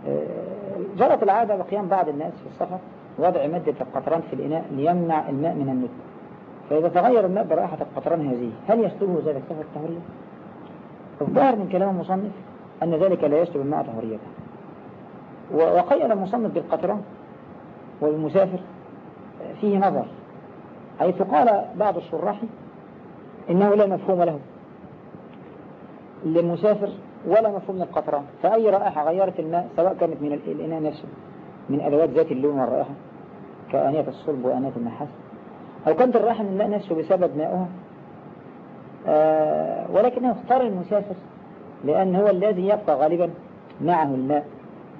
Speaker 1: آه، جرت العادة بقيام بعض الناس في السفر وضع مادة القطران في الإناء ليمنع الماء من النتن فإذا تغير الماء برائحة القطران هذه. هل يسلبه ذلك سفر الطهورية؟ الظاهر من كلام المصنف أن ذلك لا يسلب الماء طهوريته وقيل المصنف بالقطران والمسافر فيه نظر حيث قال بعض الشراح إنه لا مفهوم له للمسافر ولا مفهوم للقطران. فأي رائحة غيرت الماء سواء كانت من الإناء نفسه من أدوات ذات اللون والرائحة كآنية الصلب وآنية النحاس. أو كانت الرائحة من الماء نفسه بسبب ماءها آه ولكنه اختار المسافر لأن هو الذي يبقى غالبا معه الماء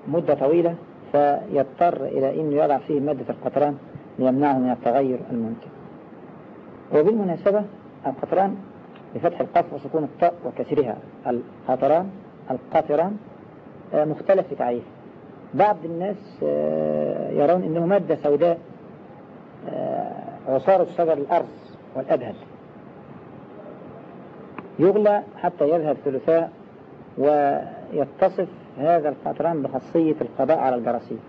Speaker 1: مدة طويلة فيضطر إلى أنه يضع فيه مادة القطران ليمنعه من التغير الممكن. وبالمناسبة القطران بفتح القاف وسكون الطاء وكسرها. القطران القطران آه، مختلف في تعريفه. بعض الناس آه، يرون أنه مادة سوداء آه، عصارة شجر الأرز والأبهل يغلى حتى يذهب ثلثاء ويتصف هذا القطران بخاصية القضاء على الجراثيم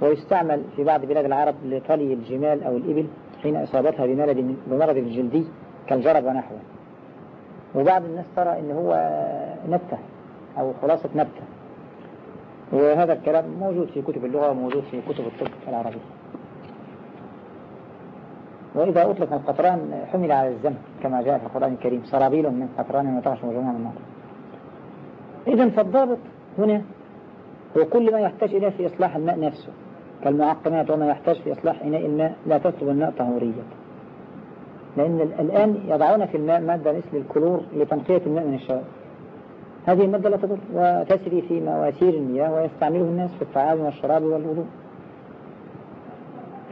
Speaker 1: ويستعمل في بعض بلاد العرب لطلي الجمال أو الإبل حين إصابتها بمرض بمرض الجلدي كالجرب ونحوه. وبعض الناس ترى إن هو نبتة أو خلاصة نبتة. وهذا الكلام موجود في كتب اللغة وموجود في كتب الطب العربي وإذا أطلق القطران حمل على الزمن كما جاء في القرآن الكريم سرابيل من قطران وتعش وجمع من نار إذا فالضابط هنا هو كل ما يحتاج إليه في إصلاح الماء نفسه كالمعقمات وما يحتاج في إصلاح إناء الماء لا تسلب الماء طهورية لأن الآن يضعون في الماء مادة مثل الكلور لتنقية الماء من الشوائب هذه المادة لا تضر وتسري في مواسير المياه ويستعمله الناس في الطعام والشراب والوضوء.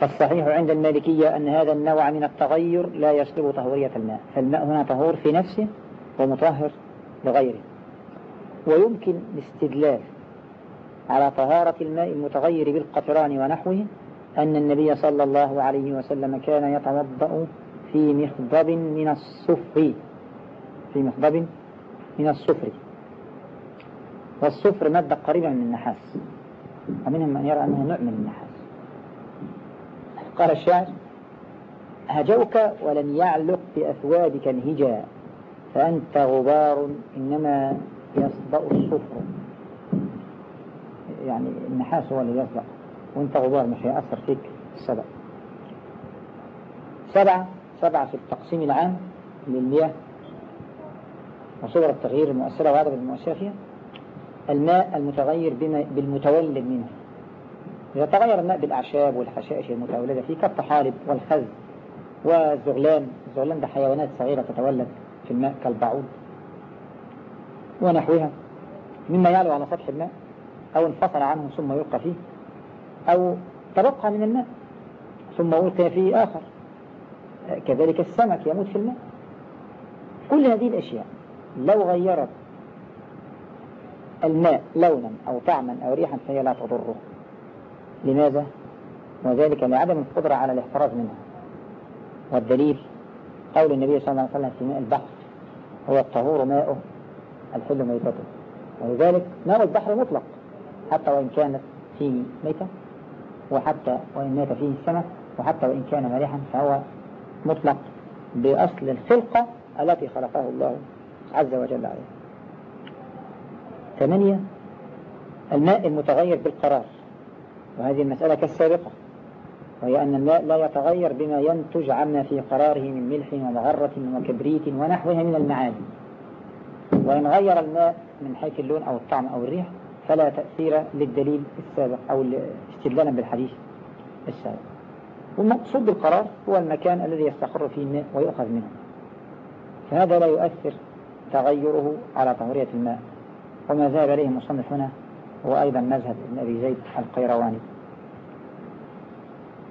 Speaker 1: فالصحيح عند المالكية أن هذا النوع من التغير لا يسلب طهورية الماء فالماء هنا طهور في نفسه ومطهر لغيره. ويمكن الاستدلال على طهارة الماء المتغير بالقطران ونحوه أن النبي صلى الله عليه وسلم كان يتوضأ في مخضب من الصفر في مخضب من الصفر. والصفر مادة قريبة من النحاس ومنهم من يرى أنه نوع من النحاس. قال الشاعر هجوك ولن يعلق بأثوابك الهجا فأنت غبار إنما يصدأ الصفر. يعني النحاس هو اللي يصدأ وأنت غبار مش هيأثر فيك الصدأ. سبعة سبعة في التقسيم العام للمياه وصور التغيير المؤثرة وعدد المؤثرة فيها. الماء المتغير بما بالمتولد منه إذا تغير الماء بالأعشاب والحشائش المتولدة فيه كالطحالب والخز والزغلان. الزغلان ده حيوانات صغيرة تتولد في الماء كالبعوض ونحوها مما يعلو على سطح الماء أو انفصل عنه ثم يلقى فيه أو تبقى من الماء ثم ألقي فيه آخر. كذلك السمك يموت في الماء. كل هذه الأشياء لو غيرت الماء لونا أو طعما أو ريحا فهي لا تضره. لماذا؟ وذلك لعدم القدرة على الاحتراز منها. والدليل قول النبي صلى الله عليه وسلم في ماء البحر هو الطهور ماؤه الحل ميتته. ولذلك ماء البحر مطلق حتى وإن كانت فيه ميتة وحتى وإن مات فيه السمك وحتى وإن كان مالحا فهو مطلق بأصل الخلقة التي خلقه الله عز وجل عليه ثمانية الماء المتغير بالقرار. وهذه المسألة كالسابقة وهي أن الماء لا يتغير بما ينتج عما في قراره من ملح ومغرة وكبريت ونحوها من المعادن. وإن غير الماء من حيث اللون أو الطعم أو الريح فلا تأثير للدليل السابق أو استدلالا بالحديث السابق. والمقصود بالقرار هو المكان الذي يستقر فيه الماء ويؤخذ منه. فهذا لا يؤثر تغيره على طهورية الماء. وما ذهب إليه المصنف هنا هو أيضا مذهب ابن أبي زيد القيرواني.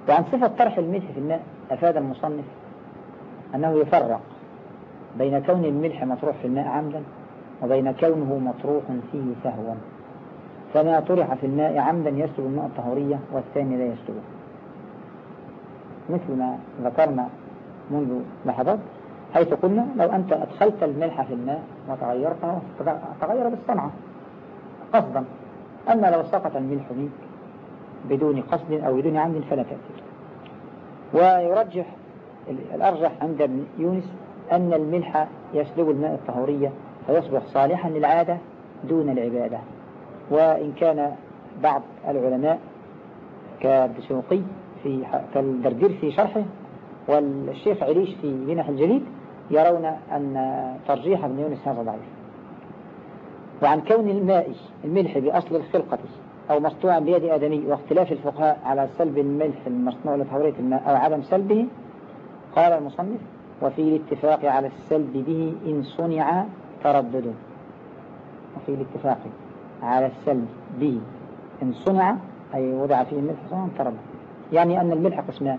Speaker 1: وعن صفة طرح الملح في الماء أفاد المصنف أنه يفرق بين كون الملح مطروح في الماء عمدا وبين كونه مطروح فيه سهوا. فما طرح في الماء عمدا يسلب الماء الطهورية والثاني لا يسلبه. مثل ما ذكرنا منذ لحظات حيث قلنا لو أنت أدخلت الملح في الماء وتغيرته تغير بالصنعة قصدا. أما لو سقط الملح منك بدون قصد أو بدون عمد فلا تأثير ويرجح الأرجح عند ابن يونس أن الملح يسلب الماء الطهورية فيصبح صالحا للعادة دون العبادة. وإن كان بعض العلماء كالدسوقي في كالدردير في شرحه والشيخ عليش في منح الجديد يرون أن ترجيح ابن يونس هذا ضعيف. وعن كون الماء الملح بأصل الخلقة أو مصنوعا بيد آدمي واختلاف الفقهاء على سلب الملح المصنوع لتهورية الماء أو عدم سلبه قال المصنف وفي الاتفاق على السلب به إن صنع تردد. وفي الاتفاق على السلب به إن صنع أي وضع فيه الملح صنع تردد. يعني أن الملح قسمان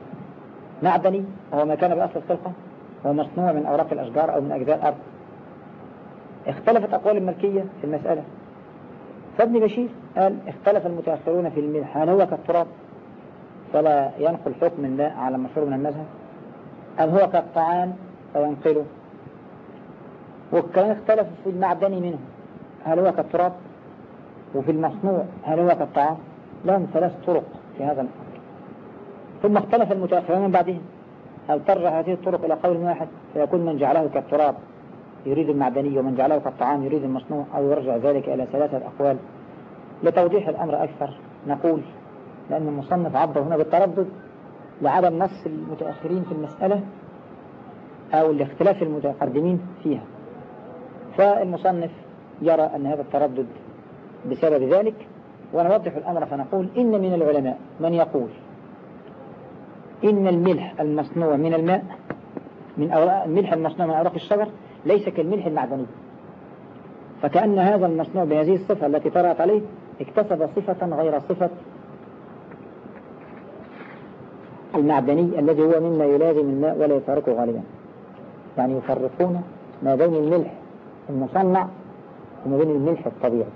Speaker 1: معدني وهو ما كان بأصل الخلقة ومصنوع من أوراق الأشجار أو من أجزاء الأرض. اختلفت أقوال الملكية في المسألة. فابن بشير قال اختلف المتأخرون في الملح. هل هو كالتراب؟ فلا ينقل حكم الماء على المشهور من المذهب. أم هو كالطعام؟ فينقله. وكان اختلف في المعدن منه. هل هو كالتراب؟ وفي المصنوع هل هو كالطعام؟ لهم ثلاث طرق في هذا الأمر. ثم اختلف المتأخرون من بعدهم. هل ترجع هذه الطرق إلى قول واحد؟ فيكون من جعله كالتراب. يريد المعدني ومن جعله كالطعام يريد المصنوع أو يرجع ذلك إلى ثلاثة أقوال لتوضيح الأمر أكثر نقول لأن المصنف عبر هنا بالتردد لعدم نص المتأخرين في المسألة أو لاختلاف المتقدمين فيها. فالمصنف يرى أن هذا التردد بسبب ذلك ونوضح الأمر فنقول إن من العلماء من يقول إن الملح المصنوع من الماء من أوراق الملح المصنوع من أوراق الشجر ليس كالملح المعدني فكأن هذا المصنوع بهذه الصفة التي طرأت عليه اكتسب صفة غير صفة المعدني الذي هو مما يلازم الماء ولا يفارقه غالبا. يعني يفرقون ما بين الملح المصنع وما بين الملح الطبيعي.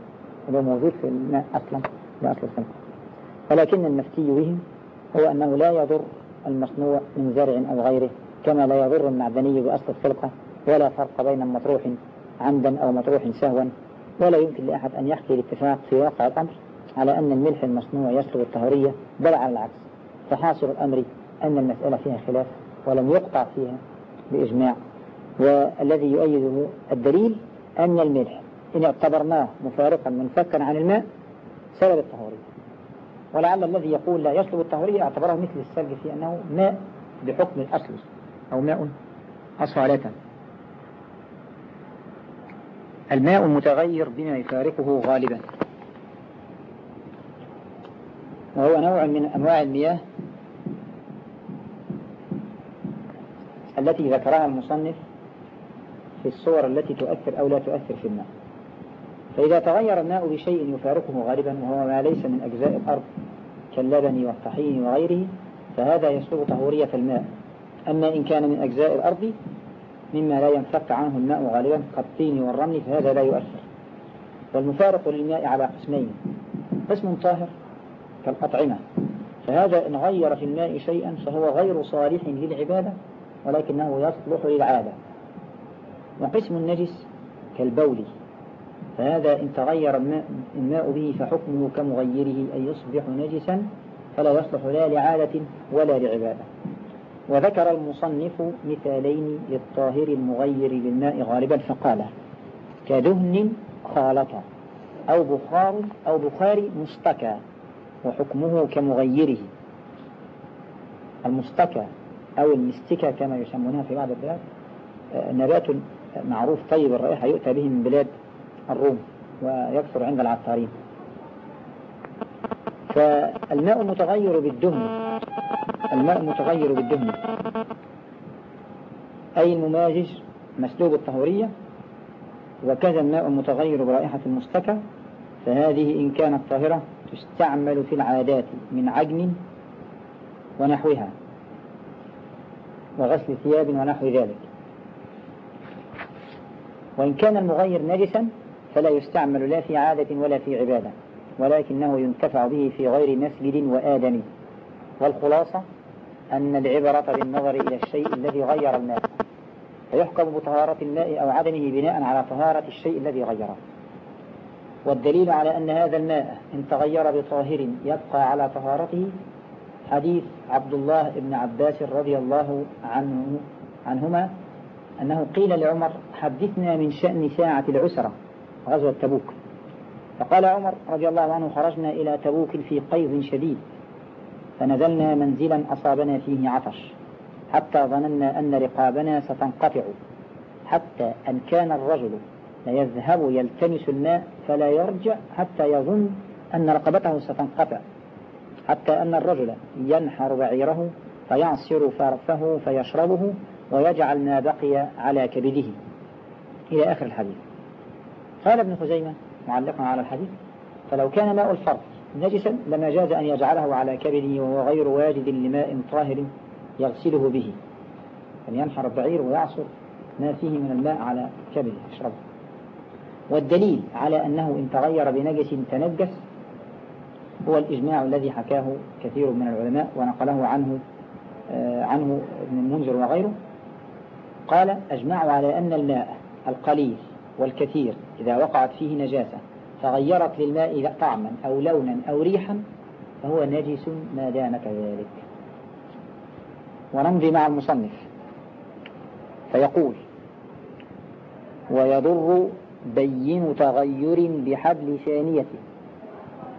Speaker 1: اللي هو موجود في الماء أصلا لأصل الخلق ولكن المفتي به هو أنه لا يضر المصنوع من زرع أو غيره كما لا يضر المعدني بأصل الخلقة ولا فرق بين مطروح عمدا أو مطروح سهوا ولا يمكن لأحد أن يحكي الاتفاق في واقع الأمر على أن الملح المصنوع يسلب الطهورية بل على العكس. فحاصل الأمر أن المسألة فيها خلاف ولم يقطع فيها بإجماع. والذي يؤيده الدليل أن الملح إن اعتبرناه مفارقا منفكا عن الماء سبب الطهورية. ولعل الذي يقول لا يسلب الطهورية اعتبره مثل السلب في أنه ماء بحكم الأصل أو ماء أصالة. الماء متغير بما يفارقه غالبا. وهو نوع من أنواع المياه التي ذكرها المصنف في الصور التي تؤثر أو لا تؤثر في الماء. فإذا تغير الماء بشيء يفارقه غالبا وهو ما ليس من أجزاء الأرض كاللبن والطحين وغيره فهذا يسلب طهورية الماء. أما إن كان من أجزاء الأرض مما لا ينفك عنه الماء غالبا كالطين والرمل فهذا لا يؤثر. والمفارق للماء على قسمين قسم طاهر كالأطعمة. فهذا إن غير في الماء شيئا فهو غير صالح للعبادة ولكنه يصلح للعادة. وقسم النجس كالبول. فهذا إن تغير الماء, به فحكمه كمغيره أي يصبح نجسا فلا يصلح لا لعادة ولا لعبادة. وذكر المصنف مثالين للطاهر المغير للماء غالبا فقال كدهن خالط أو بخار أو بخار مستكى وحكمه كمغيره. المستكى أو المستكى كما يسمونها في بعض البلاد آه، نبات معروف طيب الرائحة يؤتى به من بلاد الروم ويكثر عند العطارين. فالماء المتغير بالدهن. الماء المتغير بالدهن. أي الممازج مسلوب الطهورية. وكذا الماء المتغير برائحة المستكى. فهذه إن كانت طاهرة تستعمل في العادات من عجن ونحوها. وغسل ثياب ونحو ذلك. وإن كان المغير نجسا فلا يستعمل لا في عادة ولا في عبادة. ولكنه ينتفع به في غير مسجد وآدم والخلاصة أن العبرة بالنظر إلى الشيء الذي غير الماء فيحكم بطهارة الماء أو عدمه بناء على طهارة الشيء الذي غيره. والدليل على أن هذا الماء إن تغير بطاهر يبقى على طهارته حديث عبد الله بن عباس رضي الله عنه عنهما أنه قيل لعمر حدثنا من شأن ساعة العسرة غزوة تبوك. فقال عمر رضي الله عنه خرجنا إلى تبوك في قيظ شديد فنزلنا منزلا أصابنا فيه عطش حتى ظننا أن رقابنا ستنقطع حتى أن كان الرجل ليذهب يلتمس الماء فلا يرجع حتى يظن أن رقبته ستنقطع حتى أن الرجل ينحر بعيره فيعصر فرفه فيشربه ويجعل ما بقي على كبده. إلى آخر الحديث. قال ابن خزيمة معلقا على الحديث فلو كان ماء الفرث نجسا لما جاز أن يجعله على كبده وهو غير واجد لماء طاهر يغسله به. أن ينحر البعير ويعصر ما فيه من الماء على كبده. يشربه والدليل على أنه إن تغير بنجس تنجس هو الإجماع الذي حكاه كثير من العلماء ونقله عنه آه، عنه ابن المنذر وغيره. قال أجمعوا على أن الماء القليل والكثير إذا وقعت فيه نجاسة فغيرت للماء طعما أو لونا أو ريحا فهو نجس ما دام كذلك ونمضي مع المصنف فيقول ويضر بين تغير بحبل ثانية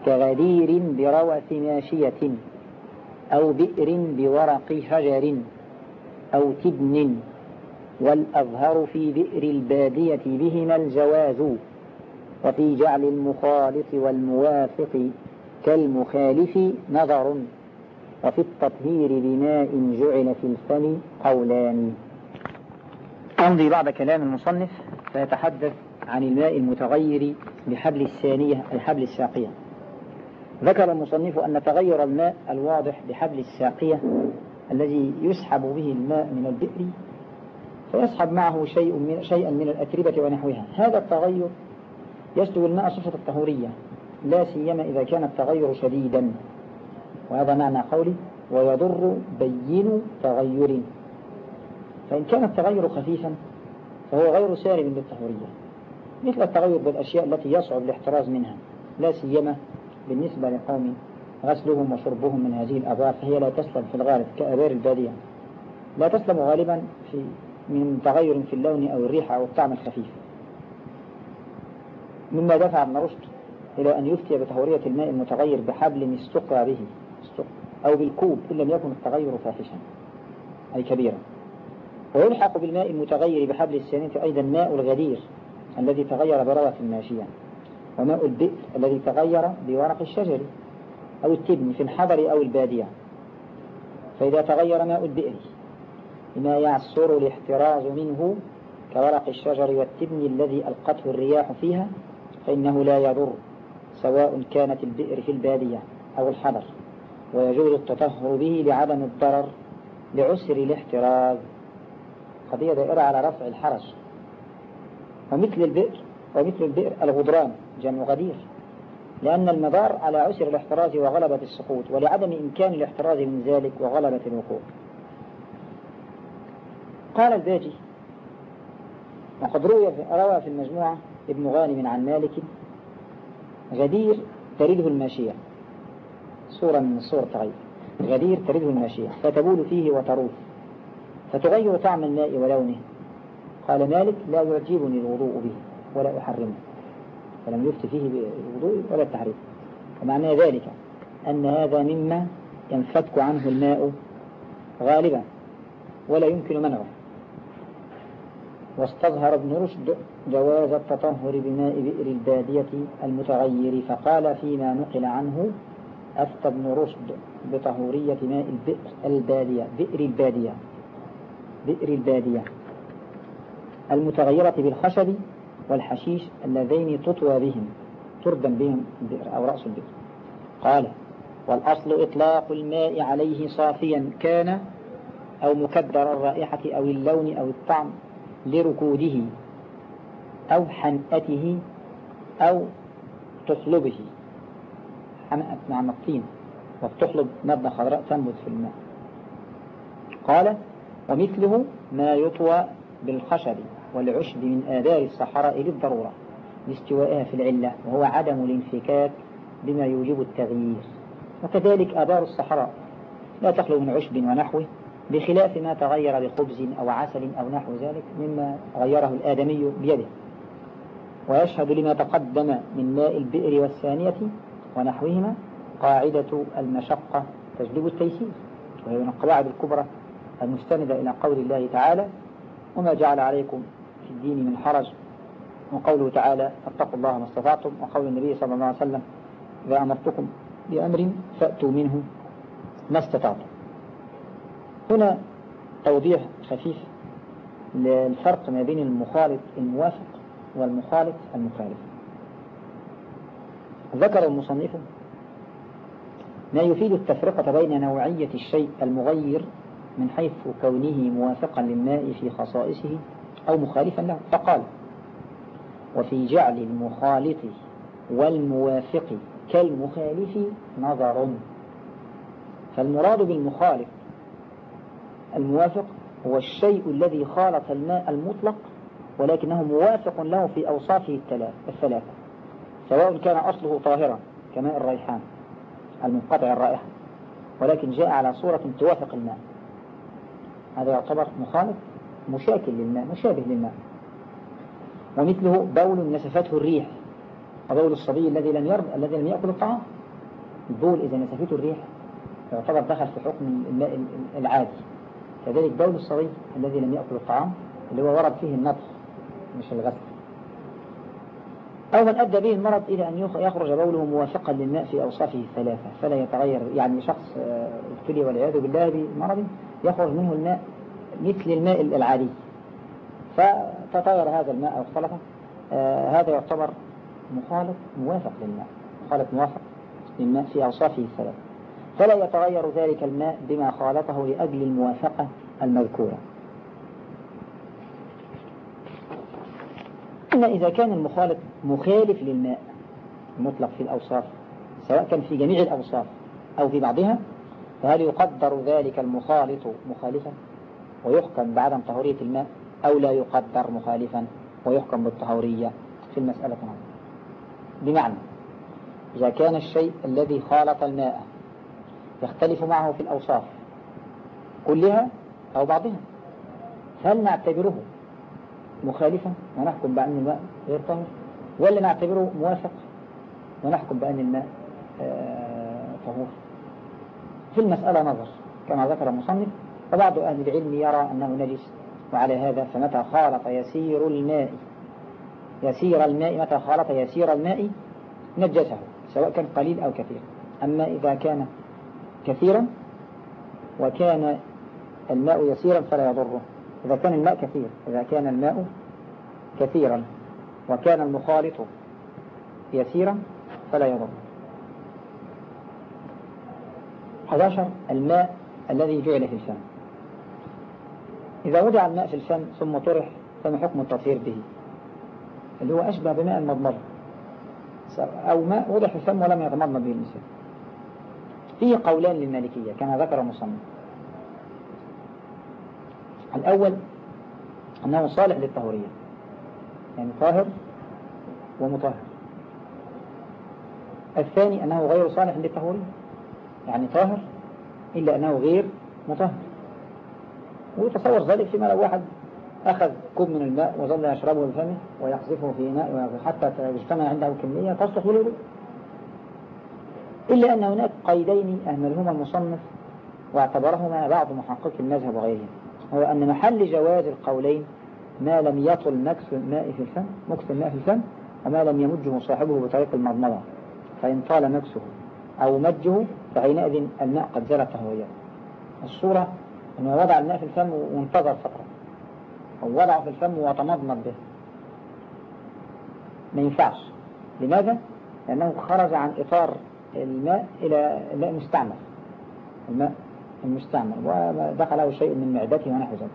Speaker 1: كغدير بروث ماشية أو بئر بورق شجر أو تبن والأظهر في بئر البادية بهما الجواز وفي جعل المخالط والموافق كالمخالف نظر وفي التطهير بماء جعل في الفم قولان. أمضي بعد كلام المصنف فيتحدث عن الماء المتغير بحبل الثانية الحبل الساقية. ذكر المصنف أن تغير الماء الواضح بحبل الساقية الذي يسحب به الماء من البئر فيسحب معه شيء من شيئا من الأتربة ونحوها. هذا التغير يسلو الماء صفة الطهورية لا سيما إذا كان التغير شديدا. وهذا معنى قولي ويضر بين تغير. فإن كان التغير خفيفا فهو غير سالم للطهورية. مثل التغير بالأشياء التي يصعب الاحتراز منها لا سيما بالنسبة لقوم غسلهم وشربهم من هذه الآبار فهي لا تسلم في الغالب كآبار البادية. لا تسلم غالبا في من تغير في اللون أو الريحة أو الطعم الخفيف. مما دفع ابن رشد إلى أن يفتي بتهورية الماء المتغير بحبل استقى به أو بالكوب إن لم يكن التغير فاحشا أي كبيرا. ويلحق بالماء المتغير بحبل السنة أيضا ماء الغدير الذي تغير بروة ماشية وماء البئر الذي تغير بورق الشجر أو التبن في الحضر أو البادية. فإذا تغير ماء البئر بما يعسر الاحتراز منه كورق الشجر والتبن الذي ألقته الرياح فيها فإنه لا يضر سواء كانت البئر في البادية أو الحضر ويجوز التطهر به لعدم الضرر لعسر الاحتراز. قضية دائرة على رفع الحرج. ومثل البئر ومثل البئر الغدران جمع غدير. لأن المدار على عسر الاحتراز وغلبة السقوط ولعدم إمكان الاحتراز من ذلك وغلبة الوقوع. قال الباجي وقد روي روى في المجموعة ابن غانم عن مالك غدير ترده الماشية صورة من صور تغير غدير ترده الماشية فتبول فيه وتروح فتغير طعم الماء ولونه. قال مالك لا يعجبني الوضوء به ولا أحرمه فلم يفت فيه بالوضوء ولا التحريم. ومعنى ذلك أن هذا مما ينفك عنه الماء غالبا ولا يمكن منعه. واستظهر ابن رشد جواز التطهر بماء بئر البادية المتغير فقال فيما نقل عنه أفتى ابن رشد بطهورية ماء البئر البادية بئر البادية بئر البادية المتغيرة بالخشب والحشيش اللذين تطوى بهم تردم بهم البئر أو رأس البئر. قال والأصل إطلاق الماء عليه صافيا كان أو مكدر الرائحة أو اللون أو الطعم لركوده أو حنأته أو تحلبه حنأت مع الطين وتحلب مادة خضراء تنبت في الماء. قال ومثله ما يطوى بالخشب والعشب من آثار الصحراء للضرورة لاستوائها في العلة وهو عدم الانفكاك بما يوجب التغيير. وكذلك آبار الصحراء. لا تخلو من عشب ونحوه بخلاف ما تغير بخبز أو عسل أو نحو ذلك مما غيره الآدمي بيده. ويشهد لما تقدم من ماء البئر والثانية ونحوهما قاعدة المشقة تجلب التيسير وهي من القواعد الكبرى المستندة إلى قول الله تعالى وما جعل عليكم في الدين من حرج وقوله تعالى اتقوا الله ما استطعتم وقول النبي صلى الله عليه وسلم إذا أمرتكم بأمر فأتوا منه ما استطعتم هنا توضيح خفيف للفرق ما بين المخالط الموافق والمخالط المخالف. ذكر المصنف ما يفيد التفرقة بين نوعية الشيء المغير من حيث كونه موافقا للماء في خصائصه أو مخالفا له. فقال وفي جعل المخالط والموافق كالمخالف نظر. فالمراد بالمخالف الموافق هو الشيء الذي خالط الماء المطلق ولكنه موافق له في أوصافه الثلاثة سواء كان أصله طاهرا كماء الريحان المنقطع الرائحة ولكن جاء على صورة توافق الماء. هذا يعتبر مخالف مشاكل للماء مشابه للماء. ومثله بول نسفته الريح وبول الصبي الذي لم يرد الذي لم يأكل الطعام. البول إذا نسفته الريح يعتبر دخل في حكم الماء العادي. كذلك بول الصبي الذي لم يأكل الطعام اللي هو ورد فيه النطف مش الغسل. أو من أدى به المرض إلى أن يخرج بوله موافقا للماء في أوصافه الثلاثة فلا يتغير. يعني شخص آه، ابتلي والعياذ بالله بمرض يخرج منه الماء مثل الماء العادي. فتطير هذا الماء أو اختلط آه هذا يعتبر مخالط موافق للماء مخالط موافق للماء في أوصافه الثلاثة. فلا يتغير ذلك الماء بما خالطه لأجل الموافقة المذكورة. أما إذا كان المخالط مخالف للماء المطلق في الأوصاف سواء كان في جميع الأوصاف أو في بعضها فهل يقدر ذلك المخالط مخالفا؟ ويحكم بعدم طهورية الماء أو لا يقدر مخالفا؟ ويحكم بالطهورية في المسألة. بمعنى إذا كان الشيء الذي خالط الماء يختلف معه في الأوصاف. كلها أو بعضها. هل نعتبره مخالفا؟ ونحكم بأن الماء غير طاهر. ولا نعتبره موافق؟ ونحكم بأن الماء آه، طهور. في المسألة نظر كما ذكر المصنف. فبعض أهل العلم يرى أنه نجس. وعلى هذا فمتى خالط يسير الماء؟ يسير الماء متى خالط يسير الماء؟ نجسه سواء كان قليل أو كثير. أما إذا كان كثيرا وكان الماء يسيرا فلا يضره. إذا كان الماء كثير إذا كان الماء كثيرا وكان المخالط يسيرا فلا يضر 11 الماء الذي جعل في الفم إذا وضع الماء في الفم ثم طرح فما حكم التطهير به؟ اللي هو أشبه بماء المضمضة. أو ماء وضع في الفم ولم يتمضمض به الإنسان فيه قولان للمالكية كما ذكر المصنف. الأول أنه صالح للطهورية يعني طاهر ومطهر. الثاني أنه غير صالح للطهور يعني طاهر إلا أنه غير مطهر. ويتصور ذلك فيما لو واحد أخذ كوب من الماء وظل يشربه بفمه ويقذفه في إناء حتى يجتمع عنده كمية تصلح للوضوء إلا أن هناك قيدين أهملهما المصنف واعتبرهما بعض محققي المذهب وغيرهم هو أن محل جواز القولين ما لم يطل مكث الماء في الفم مكث الماء في الفم وما لم يمجه صاحبه بطريق المضمضة فإن طال مكسه أو مجه فحينئذ الماء قد زال طهويا الصورة أنه وضع الماء في الفم وانتظر فترة أو وضعه في الفم وتمضمض به. ما ينفعش. لماذا؟ لأنه خرج عن إطار الماء إلى الماء المستعمل الماء المستعمل. ودخله شيء من معدته ونحو ذلك.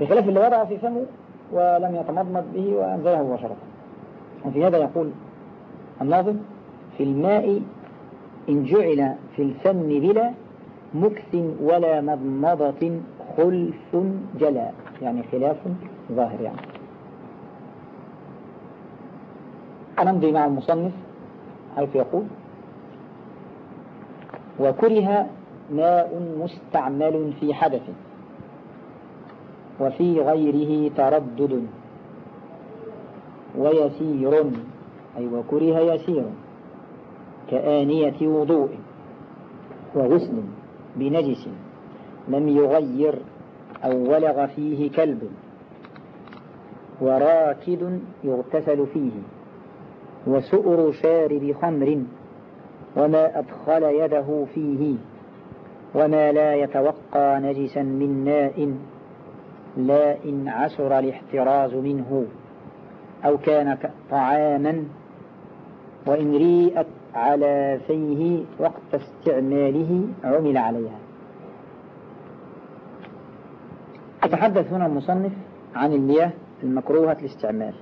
Speaker 1: بخلاف اللي وضعه في فمه ولم يتمضمض به وأنزله مباشرة. وفي هذا يقول الناظم في الماء إن جعل في الفم بلا مكث ولا مضمضة خلف جلا. يعني خلاف ظاهر يعني. نمضي مع المصنف حيث يقول وكره ماء مستعمل في حدث وفي غيره تردد ويسير. أي وكره يسير كآنية وضوء وغسل بنجس لم يغير أو ولغ فيه كلب وراكد يغتسل فيه وسؤر شارب خمر وما أدخل يده فيه وما لا يتوقى نجسا من ماء لا إن عسر الاحتراز منه أو كان طعاما وإن ريئت على فيه وقت استعماله عمل عليها. يتحدث هنا المصنف عن المياه المكروهة الاستعمال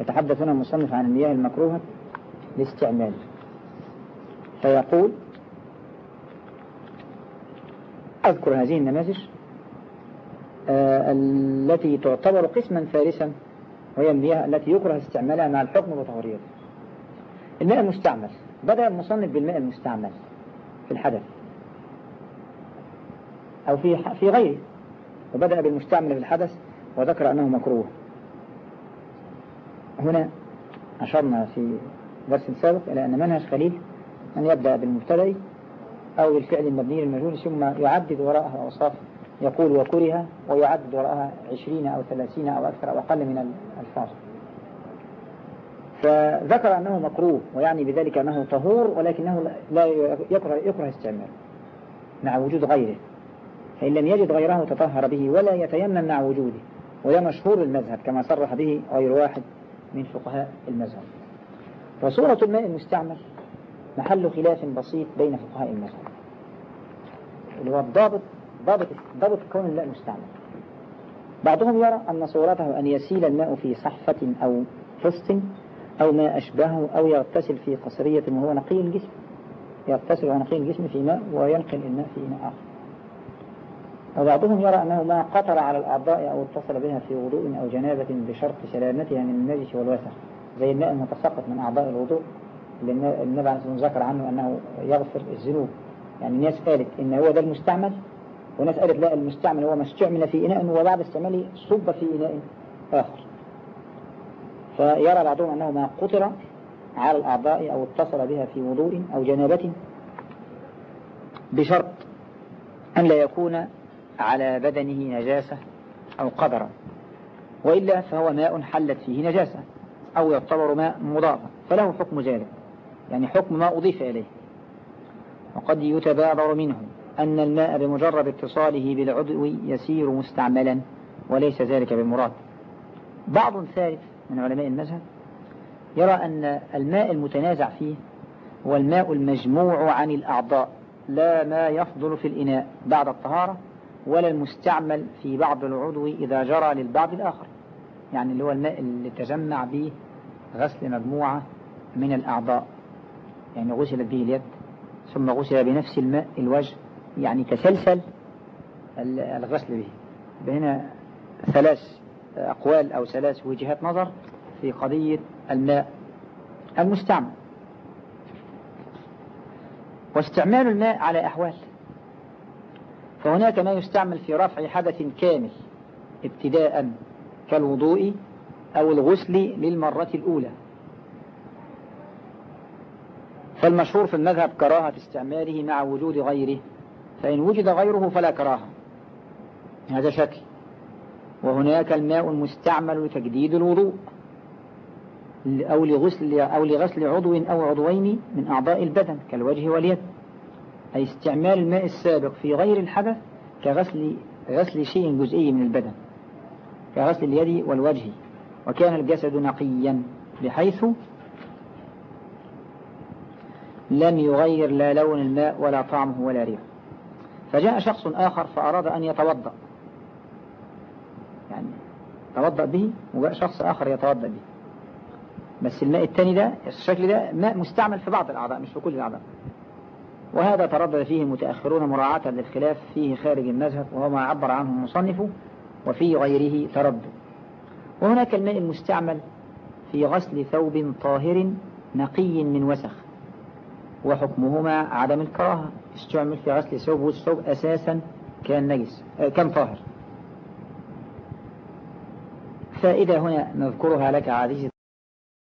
Speaker 1: يتحدث هنا المصنف عن المياه المكروهة الاستعمال فيقول أذكر هذه النماذج آه التي تعتبر قسما ثالثا وهي المياه التي يكره استعمالها مع الحكم بطهوريته الماء المستعمل. بدأ المصنف بالماء المستعمل في الحدث. أو في في غيره. وبدأ بالمستعمل في الحدث وذكر أنه مكروه. هنا أشرنا في درس سابق إلى أن منهج خليل أن يبدأ بالمبتدئ أو بالفعل المبني للمجهول ثم يعدد وراءها أوصاف يقول وكره ويعدد وراءها عشرين أو ثلاثين أو أكثر أو أقل من الألفاظ. فذكر أنه مكروه ويعني بذلك أنه طهور ولكنه لا يكره, يكره استعماله مع وجود غيره. فإن لم يجد غيره تطهر به ولا يتيمم مع وجوده. وده مشهور المذهب كما صرح به غير واحد من فقهاء المذهب. وصورة الماء المستعمل محل خلاف بسيط بين فقهاء المذهب. اللي هو الضابط ضابط ضابط كون الماء مستعمل. بعضهم يرى أن صورته أن يسيل الماء في صحفة أو فسط أو ما أشبهه أو يغتسل في قصرية وهو نقي الجسم. يغتسل ونقي الجسم في ماء وينقل الماء في ماء آخر. وبعضهم يرى أنه ما قطر على الأعضاء أو اتصل بها في وضوء أو جنابة بشرط سلامتها من النجس والوسخ زي الماء المتساقط من أعضاء الوضوء. اللي النبي عليه الصلاة ذكر عنه أنه يغفر الذنوب. يعني الناس قالت إن هو ده المستعمل وناس قالت لا المستعمل هو ما استعمل في إناء وبعد استعماله صب في إناء آخر. فيرى بعضهم أنه ما قطر على الأعضاء أو اتصل بها في وضوء أو جنابة بشرط أن لا يكون على بدنه نجاسة أو قدرا وإلا فهو ماء حلت فيه نجاسة أو يعتبر ماء مضافا فله حكم ذلك. يعني حكم ما أضيف إليه. وقد يتبادر منه أن الماء بمجرد اتصاله بالعضو يسير مستعملا وليس ذلك بالمراد بعض ثالث من علماء المذهب يرى أن الماء المتنازع فيه هو الماء المجموع عن الأعضاء لا ما يفضل في الإناء بعد الطهارة ولا المستعمل في بعض العضو إذا جرى للبعض الآخر. يعني اللي هو الماء اللي تجمع به غسل مجموعة من الأعضاء. يعني غسلت به اليد ثم غسل بنفس الماء الوجه يعني تسلسل الغسل به. هنا ثلاث أقوال أو ثلاث وجهات نظر في قضية الماء المستعمل. واستعمال الماء على أحوال. فهناك ما يستعمل في رفع حدث كامل ابتداء كالوضوء أو الغسل للمرة الأولى. فالمشهور في المذهب كراهة استعماله مع وجود غيره فإن وجد غيره فلا كراهة. هذا شكل وهناك الماء المستعمل لتجديد الوضوء أو لغسل, أو لغسل عضو أو عضوين من أعضاء البدن كالوجه واليد. أي استعمال الماء السابق في غير الحدث كغسل غسل شيء جزئي من البدن كغسل اليد والوجه. وكان الجسد نقيا بحيث لم يغير لا لون الماء ولا طعمه ولا ريحه. فجاء شخص آخر فأراد أن يتوضأ. يعني توضأ به وجاء شخص آخر يتوضأ به. بس الماء الثاني ده الشكل ده ماء مستعمل في بعض الأعضاء مش في كل الأعضاء. وهذا تردد فيه المتأخرون مراعاة للخلاف فيه خارج المذهب وهو ما عبر عنه المصنف وفي غيره تردد. وهناك الماء المستعمل في غسل ثوب طاهر نقي من وسخ. وحكمهما عدم الكراهة. استعمل في غسل ثوب والثوب أساسا كان نجس آه، كان طاهر. فائدة هنا نذكرها لك عزيزي